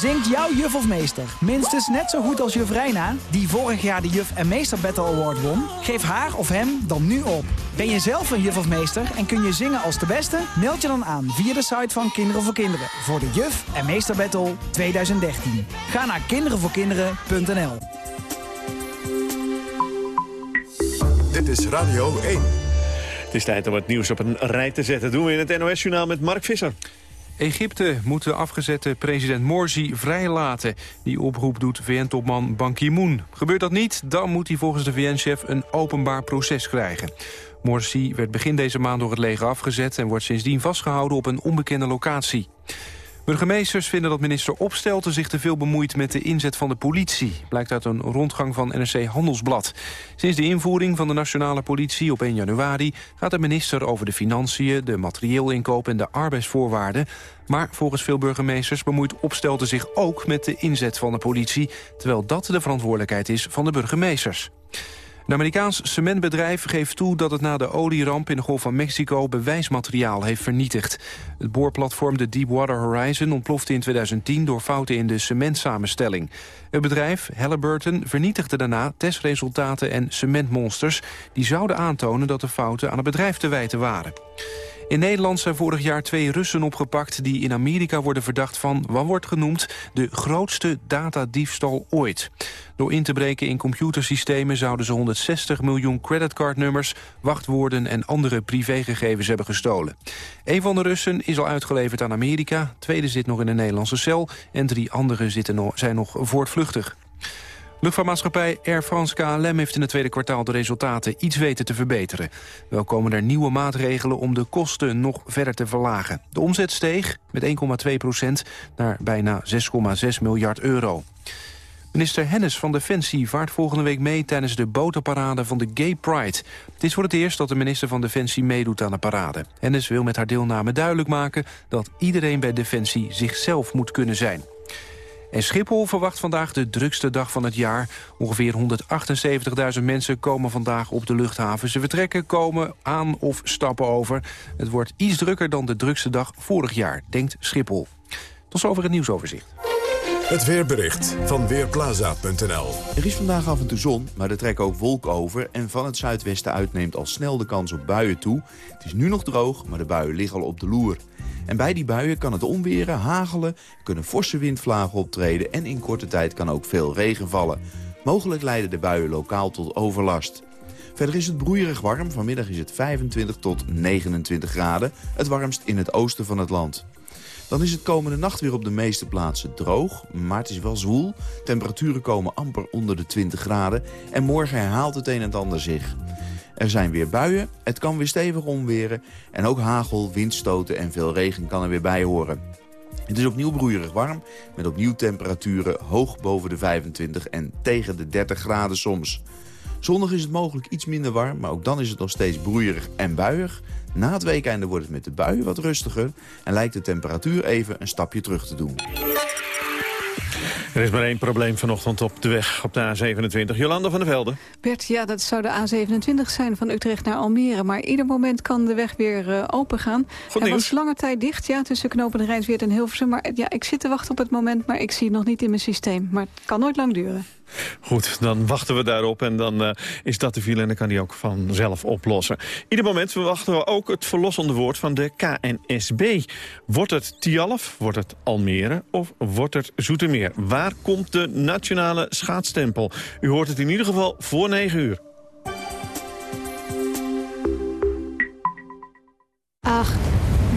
Zingt jouw juf of meester minstens net zo goed als juf Reina... die vorig jaar de Juf en Meester Battle Award won? Geef haar of hem dan nu op. Ben je zelf een juf of meester en kun je zingen als de beste? Meld je dan aan via de site van Kinderen voor Kinderen... voor de Juf en Meester Battle 2013. Ga naar kinderenvoorkinderen.nl Dit is Radio 1. Het is tijd om het nieuws op een rij te zetten. doen we in het NOS-journaal met Mark Visser. Egypte moet de afgezette president Morsi vrijlaten. Die oproep doet VN-topman Ban Ki-moon. Gebeurt dat niet, dan moet hij volgens de VN-chef een openbaar proces krijgen. Morsi werd begin deze maand door het leger afgezet... en wordt sindsdien vastgehouden op een onbekende locatie. Burgemeesters vinden dat minister Opstelten zich te veel bemoeit met de inzet van de politie. Blijkt uit een rondgang van NRC Handelsblad. Sinds de invoering van de nationale politie op 1 januari... gaat de minister over de financiën, de materieelinkoop en de arbeidsvoorwaarden. Maar volgens veel burgemeesters bemoeit Opstelten zich ook met de inzet van de politie... terwijl dat de verantwoordelijkheid is van de burgemeesters. Een Amerikaans cementbedrijf geeft toe dat het na de olieramp in de Golf van Mexico bewijsmateriaal heeft vernietigd. Het boorplatform de Deepwater Horizon ontplofte in 2010 door fouten in de cementsamenstelling. Het bedrijf, Halliburton, vernietigde daarna testresultaten en cementmonsters... die zouden aantonen dat de fouten aan het bedrijf te wijten waren. In Nederland zijn vorig jaar twee Russen opgepakt... die in Amerika worden verdacht van, wat wordt genoemd... de grootste datadiefstal ooit. Door in te breken in computersystemen... zouden ze 160 miljoen creditcardnummers... wachtwoorden en andere privégegevens hebben gestolen. Een van de Russen is al uitgeleverd aan Amerika... tweede zit nog in een Nederlandse cel... en drie anderen zitten zijn nog voortvluchtig. Luchtvaartmaatschappij Air France KLM heeft in het tweede kwartaal de resultaten iets weten te verbeteren. Wel komen er nieuwe maatregelen om de kosten nog verder te verlagen. De omzet steeg met 1,2 procent naar bijna 6,6 miljard euro. Minister Hennis van Defensie vaart volgende week mee tijdens de botenparade van de Gay Pride. Het is voor het eerst dat de minister van Defensie meedoet aan de parade. Hennis wil met haar deelname duidelijk maken dat iedereen bij Defensie zichzelf moet kunnen zijn. En Schiphol verwacht vandaag de drukste dag van het jaar. Ongeveer 178.000 mensen komen vandaag op de luchthaven. Ze vertrekken, komen aan of stappen over. Het wordt iets drukker dan de drukste dag vorig jaar, denkt Schiphol. Tot zover het nieuwsoverzicht. Het weerbericht van Weerplaza.nl Er is vandaag af en toe zon, maar er trekken ook wolken over... en van het zuidwesten uit neemt al snel de kans op buien toe. Het is nu nog droog, maar de buien liggen al op de loer. En bij die buien kan het onweren, hagelen, kunnen forse windvlagen optreden... en in korte tijd kan ook veel regen vallen. Mogelijk leiden de buien lokaal tot overlast. Verder is het broeierig warm. Vanmiddag is het 25 tot 29 graden. Het warmst in het oosten van het land. Dan is het komende nacht weer op de meeste plaatsen droog, maar het is wel zwoel. Temperaturen komen amper onder de 20 graden en morgen herhaalt het een en ander zich. Er zijn weer buien, het kan weer stevig omweren en ook hagel, windstoten en veel regen kan er weer bij horen. Het is opnieuw broeierig warm, met opnieuw temperaturen hoog boven de 25 en tegen de 30 graden soms. Zondag is het mogelijk iets minder warm, maar ook dan is het nog steeds broeierig en buiig. Na het weekende wordt het met de buien wat rustiger en lijkt de temperatuur even een stapje terug te doen. Er is maar één probleem vanochtend op de weg op de A27. Jolanda van der Velde. Bert, ja, dat zou de A27 zijn van Utrecht naar Almere. Maar ieder moment kan de weg weer uh, open gaan. Hij was lange tijd dicht, ja, tussen knopen de Rijnsweert en Hilversum. Maar ja, ik zit te wachten op het moment, maar ik zie het nog niet in mijn systeem. Maar het kan nooit lang duren. Goed, dan wachten we daarop en dan uh, is dat de file en dan kan die ook vanzelf oplossen. Ieder moment verwachten we ook het verlossende woord van de KNSB. Wordt het Tialf, wordt het Almere of wordt het Zoetermeer? Waar komt de nationale schaatstempel? U hoort het in ieder geval voor 9 uur. 8,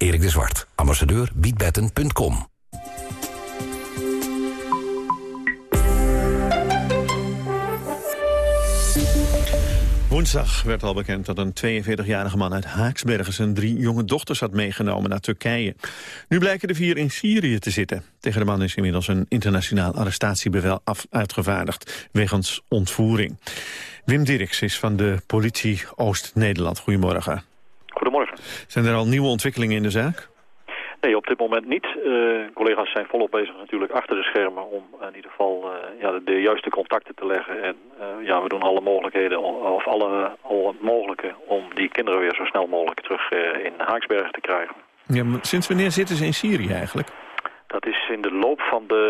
Erik de Zwart, ambassadeur biedbetten.com. Woensdag werd al bekend dat een 42-jarige man uit Haaksbergen zijn drie jonge dochters had meegenomen naar Turkije. Nu blijken de vier in Syrië te zitten. Tegen de man is inmiddels een internationaal arrestatiebevel af uitgevaardigd wegens ontvoering. Wim Dirks is van de politie Oost-Nederland. Goedemorgen. Goedemorgen. Zijn er al nieuwe ontwikkelingen in de zaak? Nee, op dit moment niet. Uh, collega's zijn volop bezig natuurlijk achter de schermen om in ieder geval uh, ja, de, juiste contacten te leggen. En uh, ja, we doen alle mogelijkheden, of alle, alle mogelijke, om die kinderen weer zo snel mogelijk terug in Haaksbergen te krijgen. Ja, maar sinds wanneer zitten ze in Syrië eigenlijk? Dat is in de loop van de,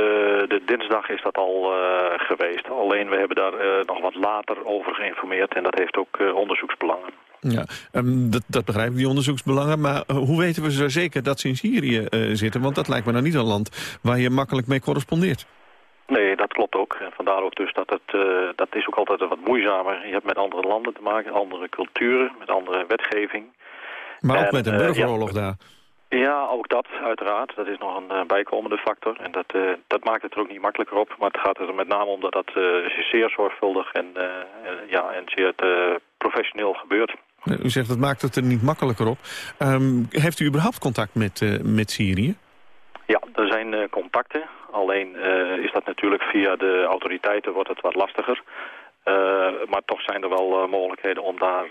de dinsdag is dat al geweest. Alleen we hebben daar nog wat later over geïnformeerd en dat heeft ook onderzoeksbelangen. Ja, um, dat, dat begrijp ik, die onderzoeksbelangen. Maar uh, hoe weten we zo zeker dat ze in Syrië uh, zitten? Want dat lijkt me nou niet een land waar je makkelijk mee correspondeert. Nee, dat klopt ook. En vandaar ook dus dat het, uh, dat is ook altijd wat moeizamer. Je hebt met andere landen te maken, andere culturen, met andere wetgeving. Maar ook met een burgeroorlog ja, daar. Ja, ook dat uiteraard. Dat is nog een uh, bijkomende factor. En dat, uh, dat maakt het er ook niet makkelijker op. Maar het gaat er met name om dat dat uh, zeer zorgvuldig en, ja, en zeer professioneel gebeurt. U zegt dat maakt het er niet makkelijker op. Um, heeft u überhaupt contact met, uh, met Syrië? Ja, er zijn uh, contacten. Alleen uh, is dat natuurlijk via de autoriteiten wordt het wat lastiger. maar toch zijn er wel mogelijkheden om daar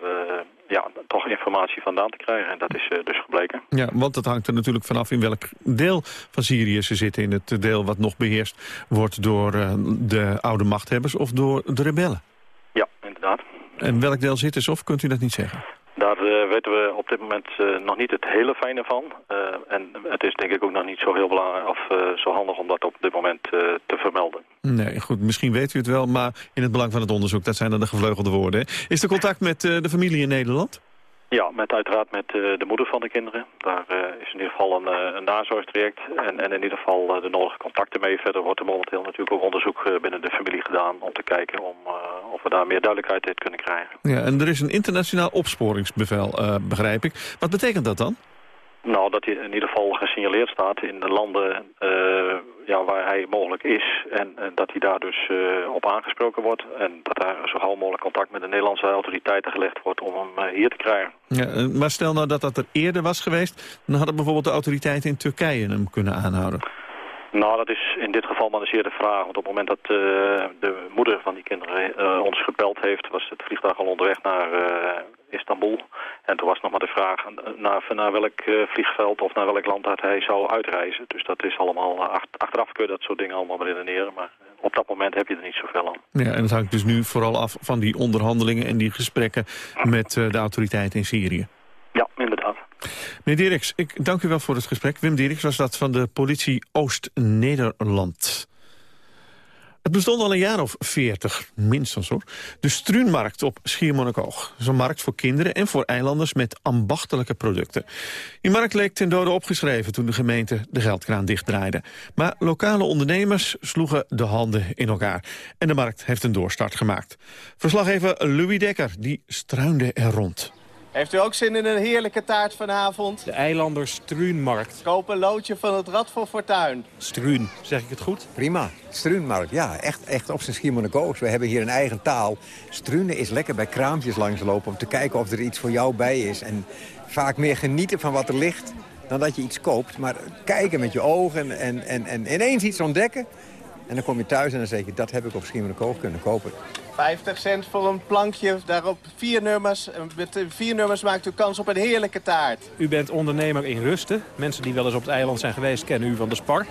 ja, toch informatie vandaan te krijgen. En dat is dus gebleken. Ja, want dat hangt er natuurlijk vanaf in welk deel van Syrië ze zitten. In het deel wat nog beheerst wordt door de oude machthebbers of door de rebellen. Ja, inderdaad. En welk deel zitten ze of kunt u dat niet zeggen? Daar uh, weten we op dit moment uh, nog niet het hele fijne van. Uh, en het is denk ik ook nog niet zo heel belangrijk of zo handig om dat op dit moment te vermelden. Nee, goed, misschien weet u het wel, maar in het belang van het onderzoek, dat zijn dan de gevleugelde woorden. Hè? Is er contact met de familie in Nederland? Ja, met uiteraard met uh, de moeder van de kinderen. Daar uh, is in ieder geval een, uh, een nazorgstraject en, en in ieder geval de nodige contacten mee. Verder wordt er momenteel natuurlijk ook onderzoek binnen de familie gedaan om te kijken om, of we daar meer duidelijkheid in kunnen krijgen. Ja, en er is een internationaal opsporingsbevel, begrijp ik. Wat betekent dat dan? Nou, dat hij in ieder geval gesignaleerd staat in de landen uh, ja, waar hij mogelijk is. En, en dat hij daar dus uh, op aangesproken wordt. En dat daar zo gauw mogelijk contact met de Nederlandse autoriteiten gelegd wordt om hem hier te krijgen. Ja, maar stel nou dat dat er eerder was geweest, dan hadden bijvoorbeeld de autoriteiten in Turkije hem kunnen aanhouden. Nou, dat is in dit geval maar een zeer de vraag. Want op het moment dat uh, de moeder van die kinderen uh, ons gebeld heeft... was het vliegtuig al onderweg naar uh, Istanbul. En toen was nog maar de vraag naar, naar welk vliegveld of naar welk land dat hij zou uitreizen. Dus dat is allemaal... achteraf kun dat soort dingen allemaal redeneren. Maar op dat moment heb je er niet zoveel aan. Ja, en het hangt dus nu vooral af van die onderhandelingen en die gesprekken... met de autoriteiten in Syrië. Meneer Dirks, ik dank u wel voor het gesprek. Wim Dirks was dat van de politie Oost-Nederland. Het bestond al een jaar of veertig, minstens hoor. De Struunmarkt op Schiermonnikoog. Een markt voor kinderen en voor eilanders met ambachtelijke producten. Die markt leek ten dode opgeschreven toen de gemeente de geldkraan dichtdraaide. Maar lokale ondernemers sloegen de handen in elkaar. En de markt heeft een doorstart gemaakt. Verslaggever Louis Dekker, die struinde er rond. Heeft u ook zin in een heerlijke taart vanavond? De Eilanders Struunmarkt. Koop een loodje van het Rad voor Fortuin. Struun, zeg ik het goed? Prima. Struunmarkt, ja, echt, echt op zijn Schiermonnikoos. We hebben hier een eigen taal. Struinen is lekker bij kraampjes langslopen om te kijken of er iets voor jou bij is. En vaak meer genieten van wat er ligt dan dat je iets koopt. Maar kijken met je ogen en, en, en ineens iets ontdekken. En dan kom je thuis en dan zeg je, dat heb ik op Schiermonnikoog kunnen kopen. 50 cent voor een plankje, daarop vier nummers. En met vier nummers maakt u kans op een heerlijke taart. U bent ondernemer in Rusten. Mensen die wel eens op het eiland zijn geweest kennen u van de Spar.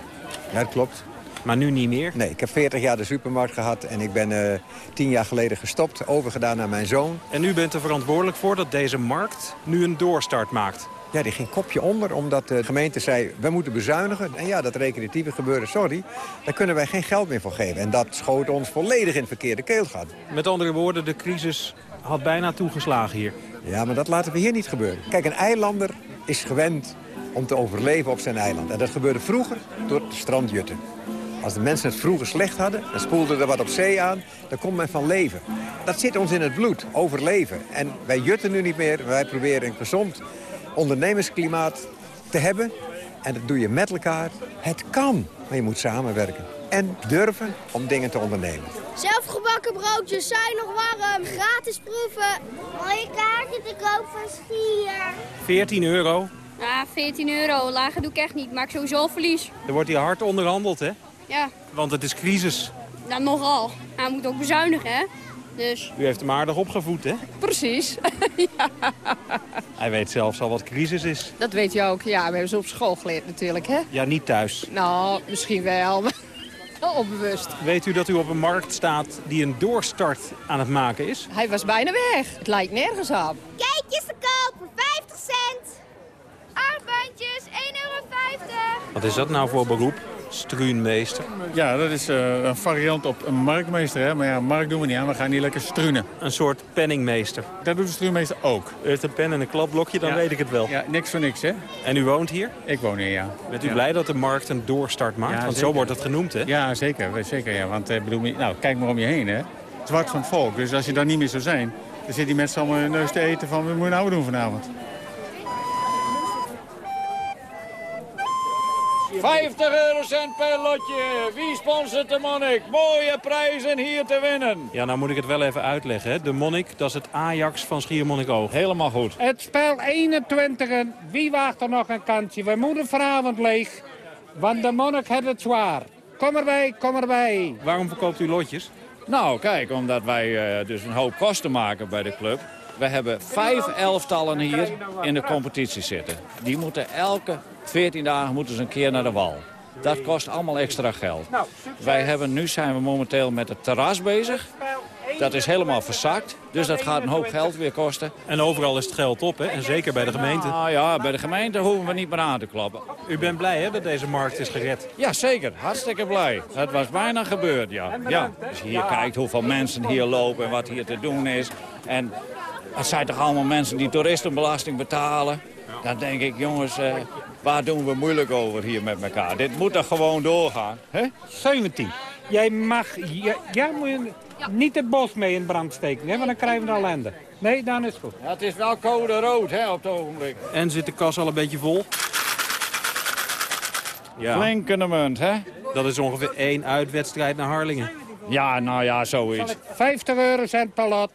Ja, dat klopt. Maar nu niet meer? Nee, ik heb 40 jaar de supermarkt gehad en ik ben uh, 10 jaar geleden gestopt, overgedaan naar mijn zoon. En u bent er verantwoordelijk voor dat deze markt nu een doorstart maakt? Ja, die ging kopje onder omdat de gemeente zei... we moeten bezuinigen. En ja, dat recreatieve gebeuren, sorry. Daar kunnen wij geen geld meer voor geven. En dat schoot ons volledig in het verkeerde keelgat. Met andere woorden, de crisis had bijna toegeslagen hier. Ja, maar dat laten we hier niet gebeuren. Kijk, een eilander is gewend om te overleven op zijn eiland. En dat gebeurde vroeger door de strandjutten. Als de mensen het vroeger slecht hadden, dan spoelde er wat op zee aan. Dan kon men van leven. Dat zit ons in het bloed, overleven. En wij jutten nu niet meer. Wij proberen een gezond ondernemersklimaat te hebben. En dat doe je met elkaar. Het kan, maar je moet samenwerken. En durven om dingen te ondernemen. Zelfgebakken broodjes zijn nog warm. Gratis proeven. Mooie kaartje te koop van Stier. 14 euro. Ja, 14 euro. Lager doe ik echt niet. Maak sowieso verlies. Er wordt hier hard onderhandeld, hè? Ja, Want het is crisis. nou nogal. Hij moet ook bezuinigen, hè? Dus, U heeft hem aardig opgevoed, hè? Precies. Hij weet zelfs al wat crisis is. Dat weet je ook. Ja, we hebben ze op school geleerd natuurlijk, hè? Ja, niet thuis. Nou, misschien wel. maar Onbewust. Weet u dat u op een markt staat die een doorstart aan het maken is? Hij was bijna weg. Het lijkt nergens op. Kijkjes te koop voor 50 cent. Armbandjes, 1,50 euro. Wat is dat nou voor beroep? Struenmeester. Ja, dat is eh, een variant op een marktmeester. Hè? Maar ja, markt doen we niet aan. We gaan hier lekker struinen. Een soort penningmeester. Dat doet de struenmeester ook. U heeft een pen en een klapblokje, dan Ja. weet ik het wel. Ja, niks voor niks, hè? En u woont hier? Ik woon hier, ja. Bent u Ja. blij dat de markt een doorstart maakt? Ja, Want zo zeker. wordt het genoemd, hè? Ja, zeker. zeker ja. Want eh, bedoel, nou, kijk maar om je heen, hè. Zwart van het volk. Dus als je daar niet meer zou zijn... dan zitten die mensen allemaal hun neus te eten van... wat moeten we nou doen vanavond? 50 eurocent per lotje. Wie sponsort de Monnik? Mooie prijzen hier te winnen. Ja, nou moet ik het wel even uitleggen. Hè? De Monnik, dat is het Ajax van Schiermonnikoog. Helemaal goed. Het spel 21. en Wie waagt er nog een kansje? We moeten vanavond leeg. Want de monnik heeft het zwaar. Kom erbij, kom erbij. Waarom verkoopt u lotjes? Nou, kijk, omdat wij eh, dus een hoop kosten maken bij de club. We hebben vijf elftallen hier in de competitie zitten. Die moeten elke 14 dagen moeten ze een keer naar de wal. Dat kost allemaal extra geld. Wij hebben, nu zijn we momenteel met het terras bezig. Dat is helemaal verzakt, dus dat gaat een hoop geld weer kosten. En overal is het geld op, hè? En zeker bij de gemeente. Nou ja, bij de gemeente hoeven we niet meer aan te klappen. U bent blij, hè, dat deze markt is gered? Ja, zeker. Hartstikke blij. Het was bijna gebeurd, ja. ja. Als je hier kijkt hoeveel mensen hier lopen en wat hier te doen is. En het zijn toch allemaal mensen die toeristenbelasting betalen. Dan denk ik, jongens, eh, waar doen we moeilijk over hier met elkaar? Dit moet er gewoon doorgaan. Hè? 17. Jij mag... Ja, jij moet niet het bos mee in brand steken, hè, want dan krijgen we ellende. Nee, dan is het goed. Ja, het is wel code rood hè, op het ogenblik. En zit de kas al een beetje vol? Ja. Flinkende munt, hè? Dat is ongeveer één uitwedstrijd naar Harlingen. Ja, nou ja, zoiets. 50 eurocent per lot.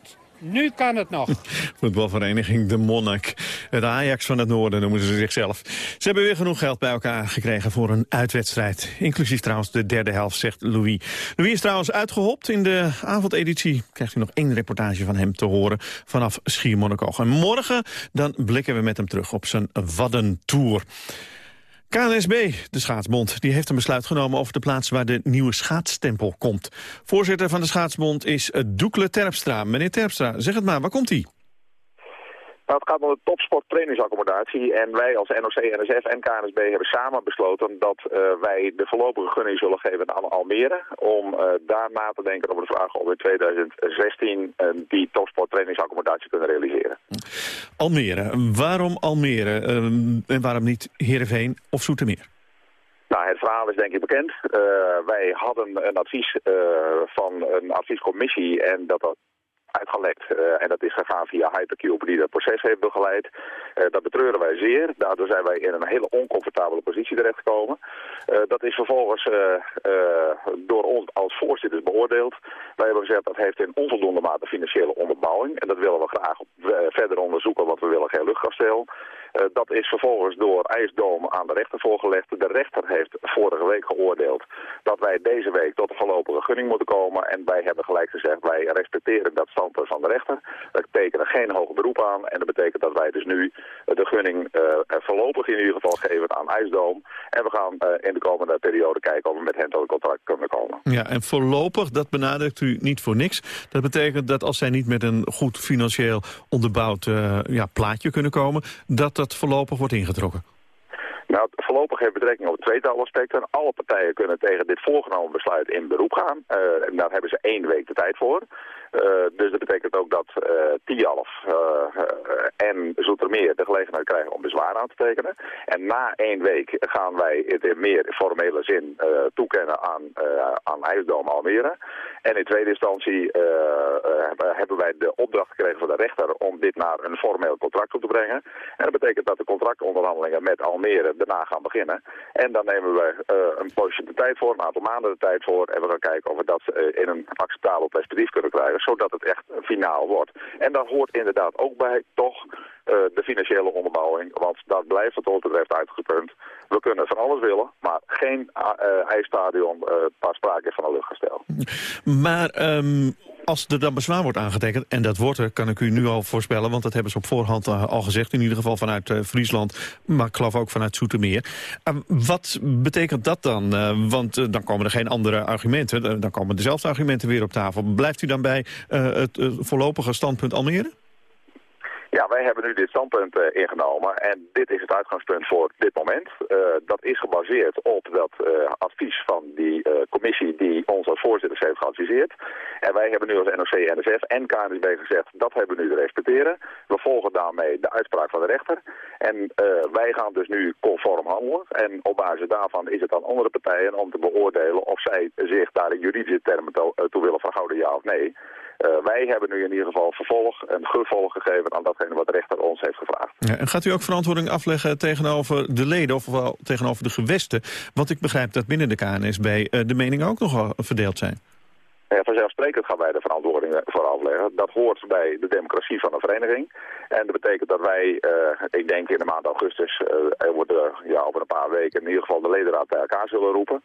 Nu kan het nog. Voetbalvereniging De Monnik. Het Ajax van het Noorden noemen ze zichzelf. Ze hebben weer genoeg geld bij elkaar gekregen voor een uitwedstrijd. Inclusief trouwens de derde helft, zegt Louis. Louis is trouwens uitgehopt. In de avondeditie krijgt u nog één reportage van hem te horen vanaf Schiermonnikoog. En morgen dan blikken we met hem terug op zijn Waddentour. KNSB, de schaatsbond, die heeft een besluit genomen over de plaats waar de nieuwe schaatstempel komt. Voorzitter van de schaatsbond is Doekle Terpstra. Meneer Terpstra, zeg het maar, waar komt hij? Nou, het gaat om de topsport trainingsaccommodatie. En wij als NOC, NSF en KNSB hebben samen besloten dat eh, wij de voorlopige gunning zullen geven aan Almere. Om eh, daar na te denken over de vraag of we in 2016 eh, die topsport trainingsaccommodatie kunnen realiseren. Almere. Waarom Almere? Ehm, en waarom niet Heerenveen of Zoetermeer? Nou, het verhaal is denk ik bekend. Wij hadden een advies van een adviescommissie en dat dat uitgelekt. Eh, en dat is gegaan via Hypercube die dat proces heeft begeleid. Eh, dat betreuren wij zeer. Daardoor zijn wij in een hele oncomfortabele positie terechtgekomen. Eh, dat is vervolgens eh, door ons als voorzitters beoordeeld. Wij hebben gezegd dat heeft in onvoldoende mate financiële onderbouwing. En dat willen we graag verder onderzoeken, want we willen geen luchtkasteel. Dat is vervolgens door IJsdoom aan de rechter voorgelegd. De rechter heeft vorige week geoordeeld dat wij deze week tot een voorlopige gunning moeten komen. En wij hebben gelijk gezegd, wij respecteren dat standpunt van de rechter. We tekenen geen hoger beroep aan. En dat betekent dat wij dus nu de gunning eh, voorlopig in ieder geval geven aan IJsdoom. En we gaan eh, in de komende periode kijken of we met hen tot een contract kunnen komen. Ja, en voorlopig, dat benadrukt u niet voor niks. Dat betekent dat als zij niet met een goed financieel onderbouwd eh, ja, plaatje kunnen komen... dat dat voorlopig wordt ingetrokken. Nou, voorlopig heeft betrekking op tweetal aspecten. Alle partijen kunnen tegen dit voorgenomen besluit in beroep gaan. En daar hebben ze één week de tijd voor. Uh, dus dat betekent ook dat uh, Tialf en Zoetermeer de gelegenheid krijgen om bezwaar aan te tekenen. En na één week gaan wij het in meer formele zin toekennen aan, aan IJsdom Almere. En in tweede instantie hebben wij de opdracht gekregen van de rechter om dit naar een formeel contract toe te brengen. En dat betekent dat de contractonderhandelingen met Almere daarna gaan beginnen. En dan nemen we een poosje de tijd voor, een aantal maanden de tijd voor. En we gaan kijken of we dat in een acceptabel perspectief kunnen krijgen zodat het echt finaal wordt. En daar hoort inderdaad ook bij toch uh, de financiële onderbouwing, want dat blijft wat ons betreft uitgepunt. We kunnen van alles willen, maar geen uh, ijsstadion uh, pas sprake van een luchtgestel. Maar um, als er dan bezwaar wordt aangetekend, en dat wordt er, kan ik u nu al voorspellen, want dat hebben ze op voorhand al gezegd, in ieder geval vanuit Friesland, maar ik geloof ook vanuit Zoetermeer. Uh, wat betekent dat dan? want dan komen er geen andere argumenten, dan komen dezelfde argumenten weer op tafel. Blijft u dan bij het voorlopige standpunt Almere? Ja, wij hebben nu dit standpunt uh, ingenomen en dit is het uitgangspunt voor dit moment. Uh, dat is gebaseerd op dat uh, advies van die commissie die ons als voorzitters heeft geadviseerd. En wij hebben nu als NOC, NSF en KNSB gezegd, dat hebben we nu te respecteren. We volgen daarmee de uitspraak van de rechter. En wij gaan dus nu conform handelen. En op basis daarvan is het aan andere partijen om te beoordelen of zij zich daar in juridische termen toe willen verhouden, ja of nee. Uh, wij hebben nu in ieder geval vervolg en gevolg gegeven aan datgene wat de rechter ons heeft gevraagd. Ja, en gaat u ook verantwoording afleggen tegenover de leden of wel tegenover de gewesten? Want ik begrijp dat binnen de KNSB uh, de meningen ook nogal verdeeld zijn. Ja, vanzelfsprekend gaan wij de verantwoording voor afleggen. Dat hoort bij de democratie van een vereniging. En dat betekent dat wij, uh, ik denk in de maand augustus, worden ja, over een paar weken in ieder geval de ledenraad bij elkaar zullen roepen.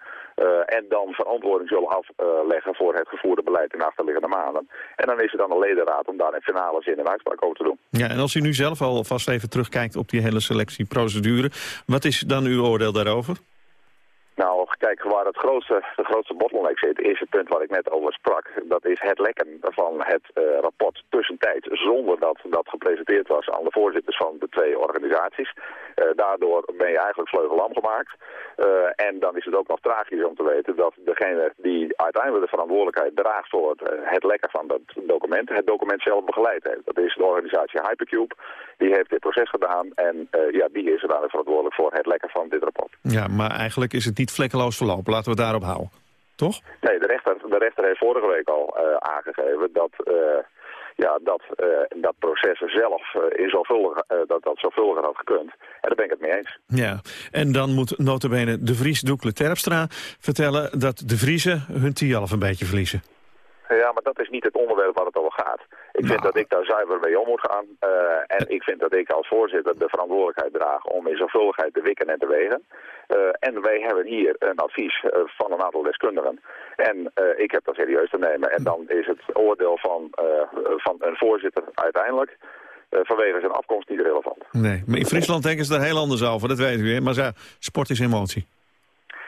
En dan verantwoording zullen afleggen voor het gevoerde beleid in de achterliggende maanden. En dan is het dan de ledenraad om daar in finale zin een uitspraak over te doen. Ja, en als u nu zelf al vast even terugkijkt op die hele selectieprocedure, wat is dan uw oordeel daarover? Nou, kijk, waar het grootste, de grootste bottleneck zit, is het punt waar ik net over sprak. Dat is het lekken van het uh, rapport tussentijd, zonder dat dat gepresenteerd was aan de voorzitters van de twee organisaties. Uh, daardoor ben je eigenlijk vleugelam gemaakt. Uh, en dan is het ook nog tragisch om te weten dat degene die uiteindelijk de verantwoordelijkheid draagt voor het lekken van dat document, het document zelf begeleid heeft. Dat is de organisatie Hypercube. Die heeft dit proces gedaan en ja, die is er verantwoordelijk voor het lekken van dit rapport. Ja, maar eigenlijk is het niet vlekkeloos verlopen. Laten we daarop houden. Toch? Nee, de rechter, de rechter heeft vorige week al uh, aangegeven dat, uh, ja, dat, uh, dat proces zelf in zorgvuldig, dat dat zorgvuldiger had gekund. En daar ben ik het mee eens. Ja, en dan moet notabene de Vries Doekle Terpstra vertellen dat de Vriezen hun tialf een beetje verliezen. Ja, maar dat is niet het onderwerp waar het over gaat. Ik vind dat ik daar zuiver mee om moet gaan. Uh, en ik vind dat ik als voorzitter de verantwoordelijkheid draag om in zorgvuldigheid te wikken en te wegen. Uh, en wij hebben hier een advies uh, van een aantal deskundigen. En ik heb dat serieus te nemen. En dan is het oordeel van, van een voorzitter uiteindelijk vanwege zijn afkomst niet relevant. Nee, maar in Friesland denken ze daar heel anders over, dat weten we. Maar sport is emotie.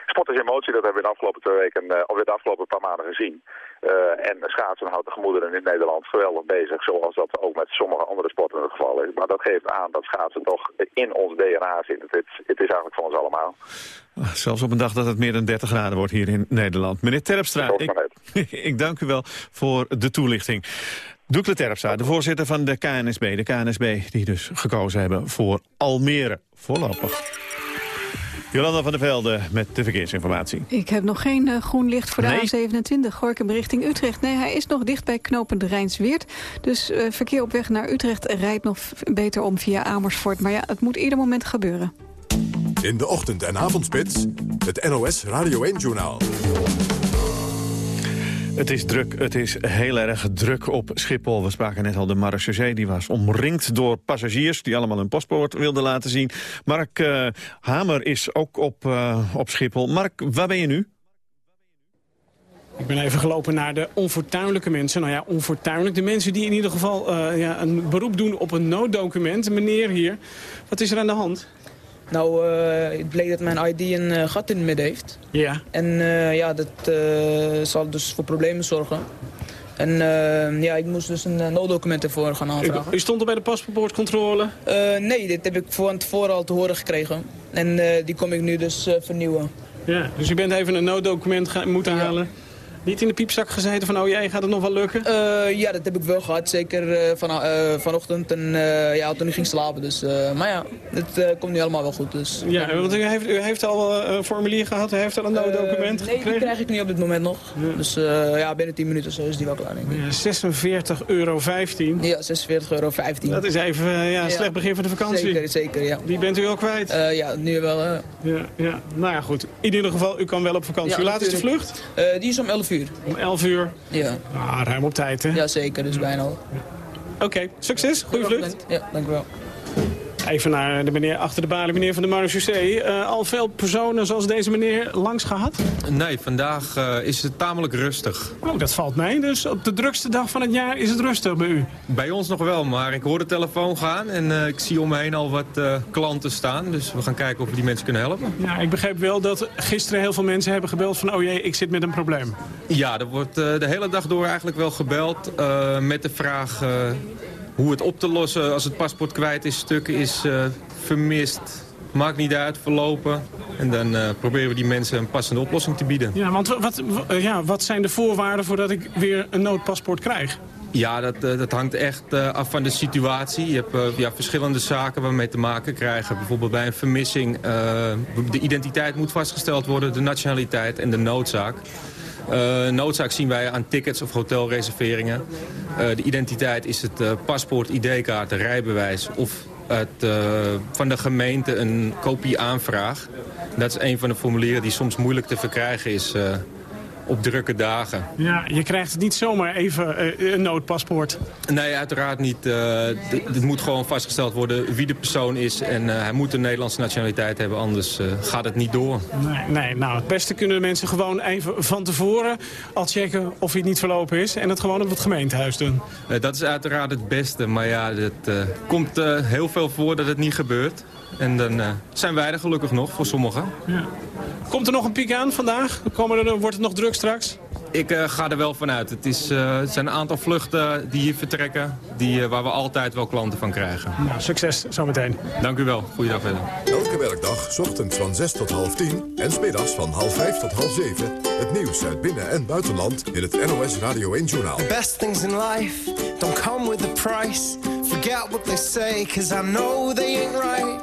Sport is emotie, dat hebben we in de afgelopen twee weken, of in de afgelopen paar maanden gezien. Uh, en schaatsen houdt de gemoederen in Nederland geweldig bezig, zoals dat ook met sommige andere sporten het geval is. Maar dat geeft aan dat schaatsen toch in ons DNA zit. Het, het is eigenlijk voor ons allemaal. Zelfs op een dag dat het meer dan 30 graden wordt hier in Nederland. Meneer Terpstra, ik, ik dank u wel voor de toelichting. Doekle Terpstra, de voorzitter van de KNSB. De KNSB die dus gekozen hebben voor Almere voorlopig. Jolanda van der Velde met de verkeersinformatie. Ik heb nog geen uh, groen licht voor de nee. A27 Gorkum richting Utrecht. Nee, hij is nog dicht bij knopend Rijnsweert. Dus uh, verkeer op weg naar Utrecht rijdt nog beter om via Amersfoort. Maar ja, het moet ieder moment gebeuren. In de ochtend- en avondspits, het NOS Radio 1-journaal. Het is druk, het is heel erg druk op Schiphol. We spraken net al de marechaussee, die was omringd door passagiers... die allemaal hun paspoort wilden laten zien. Mark uh, Hamer is ook op, uh, op Schiphol. Mark, waar ben je nu? Ik ben even gelopen naar de onfortuinlijke mensen. Nou ja, onfortuinlijk. De mensen die in ieder geval uh, ja, een beroep doen op een nooddocument. Meneer hier, wat is er aan de hand? Nou, uh, het bleek dat mijn ID een uh, gat in het midden heeft. Ja. En uh, ja, dat zal dus voor problemen zorgen. En ja, ik moest dus een nooddocument ervoor gaan aanvragen. U, u stond er bij de paspoortcontrole? nee, dit heb ik van tevoren al te horen gekregen. En eh, die kom ik nu dus eh, vernieuwen. Ja, dus je bent even een nooddocument gaan- moeten halen. Niet in de piepzak gezeten van, oh jij, gaat het nog wel lukken? Eh, ja, dat heb ik wel gehad. Zeker eh, van, eh, vanochtend en ja, toen ik ging slapen. Dus, maar ja, het komt nu allemaal wel goed. Dus. Ja, want u heeft, u heeft al een formulier gehad, u heeft al een nooddocument Eh, nee, die gekregen? krijg ik niet op dit moment nog. Dus ja, binnen 10 minuten zo is die wel klaar, denk ik. Ja, 46,15 euro. Ja, 46,15 euro. Dat is even ja, een slecht begin van de vakantie. Zeker, zeker, ja. Die bent u al kwijt? Ja, nu wel. Ja, ja. Nou ja, goed. In ieder geval, u kan wel op vakantie. Hoe laat is de vlucht? Die is om 11 uur. Om 11 uur? Ja. Ah, ruim op tijd, hè? Ja, zeker. Dus bijna al. Oké, succes. Goeie vlucht. Ja, dank u wel. Even naar de meneer achter de balie, meneer van de Marechaussee. Eh al veel personen zoals deze meneer langs gehad? Nee, vandaag eh, is het tamelijk rustig. Oh, dat valt mij. Dus op de drukste dag van het jaar is het rustig bij u? Bij ons nog wel, maar ik hoor de telefoon gaan en eh, ik zie om me heen al wat klanten staan. Dus we gaan kijken of we die mensen kunnen helpen. Ja, ik begreep wel dat gisteren heel veel mensen hebben gebeld van... oh jee, ik zit met een probleem. Ja, er wordt de hele dag door eigenlijk wel gebeld met de vraag... hoe het op te lossen als het paspoort kwijt is, stukken is eh, vermist. Maakt niet uit, verlopen. En dan eh, proberen we die mensen een passende oplossing te bieden. Ja, want wat, eh, ja, wat zijn de voorwaarden voordat ik weer een noodpaspoort krijg? Ja, dat, dat hangt echt af van de situatie. Je hebt ja, verschillende zaken waarmee te maken krijgen. Bijvoorbeeld bij een vermissing. de identiteit moet vastgesteld worden, de nationaliteit en de noodzaak. Eh, noodzaak zien wij aan tickets of hotelreserveringen. Eh, de identiteit is het eh, paspoort, ID-kaart, rijbewijs of het, van de gemeente een kopie aanvraag. Dat is een van de formulieren die soms moeilijk te verkrijgen is op drukke dagen. Ja, je krijgt niet zomaar even eh, een noodpaspoort. Nee, uiteraard niet. Eh, Het moet gewoon vastgesteld worden wie de persoon is. En eh, hij moet een Nederlandse nationaliteit hebben, anders gaat het niet door. Nee, nee, nou, het beste kunnen de mensen gewoon even van tevoren al checken of hij niet verlopen is. En het gewoon op het gemeentehuis doen. Dat is uiteraard het beste, maar ja, het komt heel veel voor dat het niet gebeurt. En dan eh, zijn wij er gelukkig nog, voor sommigen. Ja. Komt er nog een piek aan vandaag? Komen er, wordt het nog druk straks? Ik eh, ga er wel vanuit. Het, is, eh, het zijn een aantal vluchten die hier vertrekken, die, eh, waar we altijd wel klanten van krijgen. Nou, succes zometeen. Dank u wel. Goeiedag verder. Elke werkdag, 's ochtends van 6 tot half 10 en 's middags van half 5 tot half 7. Het nieuws uit binnen- en buitenland in het NOS Radio 1 Journaal. The best things in life don't come with a price. Forget what they say, cause I know they ain't right.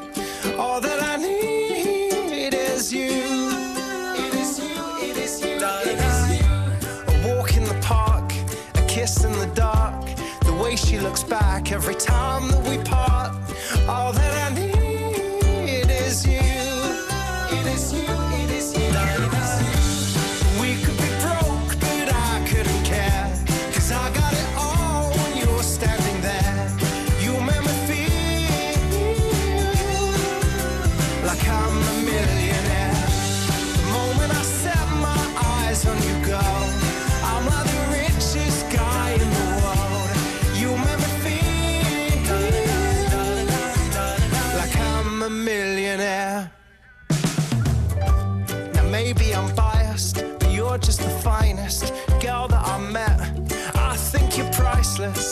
All that I need is you. It is you, it is you, it is you. A walk in the park, a kiss in the dark. The way she looks back every time that we part.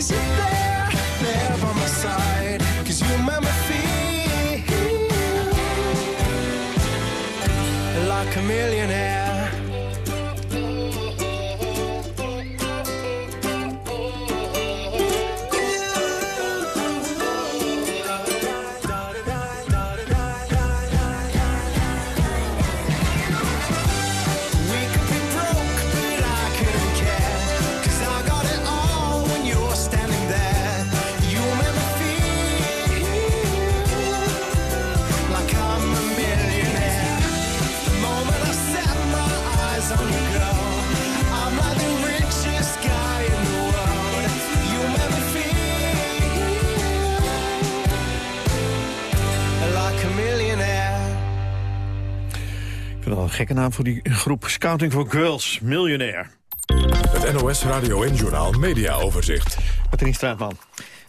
Esse tempo gekke naam voor die groep Scouting for Girls, miljonair. Het NOS Radio en Journaal Media Overzicht. Katrien Straatman.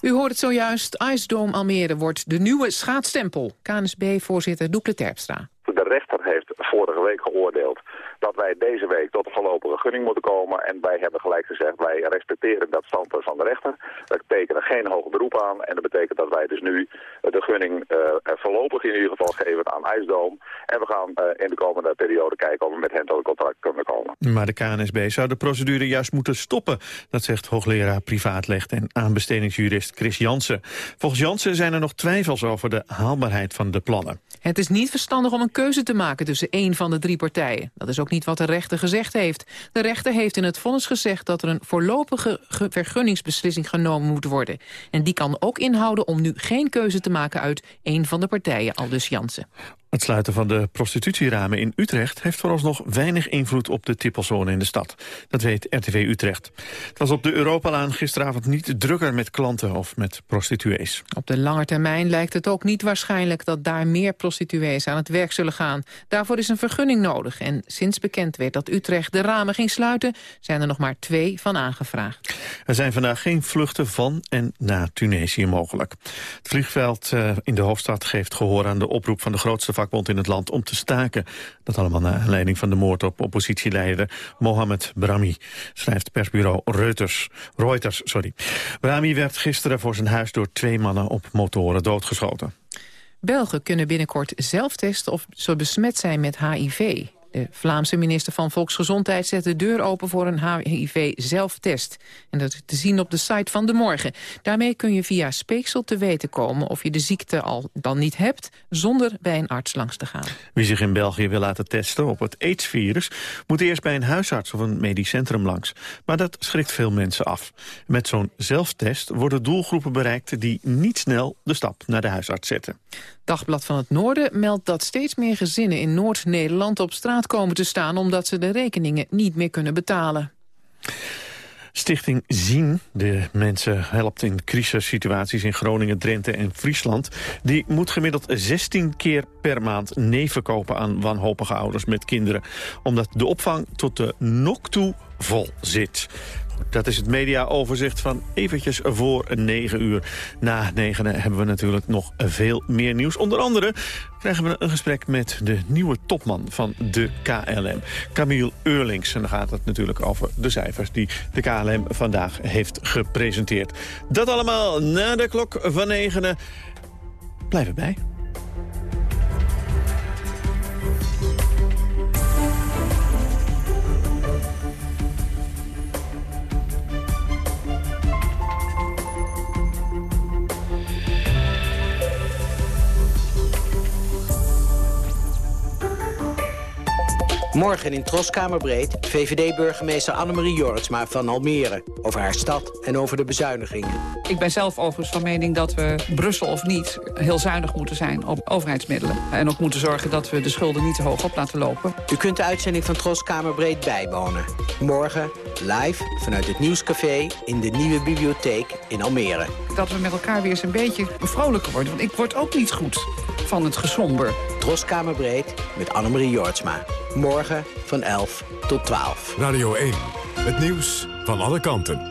U hoort het zojuist, IJsdoom Almere wordt de nieuwe schaatstempel. KNSB-voorzitter Doekle Terpstra. De rechter heeft vorige week geoordeeld dat wij deze week tot een voorlopige gunning moeten komen. En wij hebben gelijk gezegd, wij respecteren dat standpunt van de rechter. We tekenen geen hoger beroep aan. En dat betekent dat wij dus nu de gunning uh, voorlopig in ieder geval geven aan IJsdoom. En we gaan uh, in de komende periode kijken of we met hen tot een contract kunnen komen. Maar de KNSB zou de procedure juist moeten stoppen. Dat zegt hoogleraar privaatrecht en aanbestedingsjurist Chris Jansen. Volgens Jansen zijn er nog twijfels over de haalbaarheid van de plannen. Het is niet verstandig om een keuze te maken tussen één van de drie partijen. Dat is ook niet wat de rechter gezegd heeft. De rechter heeft in het vonnis gezegd dat er een voorlopige vergunningsbeslissing genomen moet worden. En die kan ook inhouden om nu geen keuze te maken uit één van de partijen, aldus Jansen. Het sluiten van de prostitutieramen in Utrecht heeft vooralsnog weinig invloed op de tippelzone in de stad. Dat weet RTV Utrecht. Het was op de Europalaan gisteravond niet drukker met klanten of met prostituees. Op de lange termijn lijkt het ook niet waarschijnlijk dat daar meer prostituees aan het werk zullen gaan. Daarvoor is een vergunning nodig en sinds bekend werd dat Utrecht de ramen ging sluiten, zijn er nog maar twee van aangevraagd. Er zijn vandaag geen vluchten van en naar Tunesië mogelijk. Het vliegveld uh, in de hoofdstad geeft gehoor aan de oproep van de grootste vakbond in het land om te staken. Dat allemaal naar aanleiding van de moord op oppositieleider Mohamed Brahmi, schrijft persbureau Reuters. Reuters. Sorry. Brahmi werd gisteren voor zijn huis door twee mannen op motoren doodgeschoten. Belgen kunnen binnenkort zelf testen of ze besmet zijn met HIV. De Vlaamse minister van Volksgezondheid zet de deur open voor een HIV-zelftest. En dat is te zien op de site van De Morgen. Daarmee kun je via speeksel te weten komen of je de ziekte al dan niet hebt... zonder bij een arts langs te gaan. Wie zich in België wil laten testen op het AIDS-virus... moet eerst bij een huisarts of een medisch centrum langs. Maar dat schrikt veel mensen af. Met zo'n zelftest worden doelgroepen bereikt... die niet snel de stap naar de huisarts zetten. Dagblad van het Noorden meldt dat steeds meer gezinnen in Noord-Nederland op straat komen te staan omdat ze de rekeningen niet meer kunnen betalen. Stichting Zien, de mensen helpt in crisissituaties in Groningen, Drenthe en Friesland... die moet gemiddeld 16 keer per maand nee verkopen aan wanhopige ouders met kinderen. Omdat de opvang tot de nok toe vol zit. Dat is het mediaoverzicht van eventjes voor 9 uur. Na 9 hebben we natuurlijk nog veel meer nieuws. Onder andere krijgen we een gesprek met de nieuwe topman van de KLM. Camille Eurlings. En dan gaat het natuurlijk over de cijfers die de KLM vandaag heeft gepresenteerd. Dat allemaal na de klok van 9. Blijf erbij. Morgen in Troskamerbreed VVD-burgemeester Annemarie Jortsma van Almere... over haar stad en over de bezuinigingen. Ik ben zelf overigens van mening dat we, Brussel of niet... heel zuinig moeten zijn op overheidsmiddelen. En ook moeten zorgen dat we de schulden niet te hoog op laten lopen. U kunt de uitzending van Troskamerbreed bijwonen. Morgen live vanuit het Nieuwscafé in de Nieuwe Bibliotheek in Almere. Dat we met elkaar weer eens een beetje vrolijker worden. Want ik word ook niet goed van het gesomber. Troskamerbreed met Annemarie Jortsma. Morgen van 11 tot 12. Radio 1, het nieuws van alle kanten.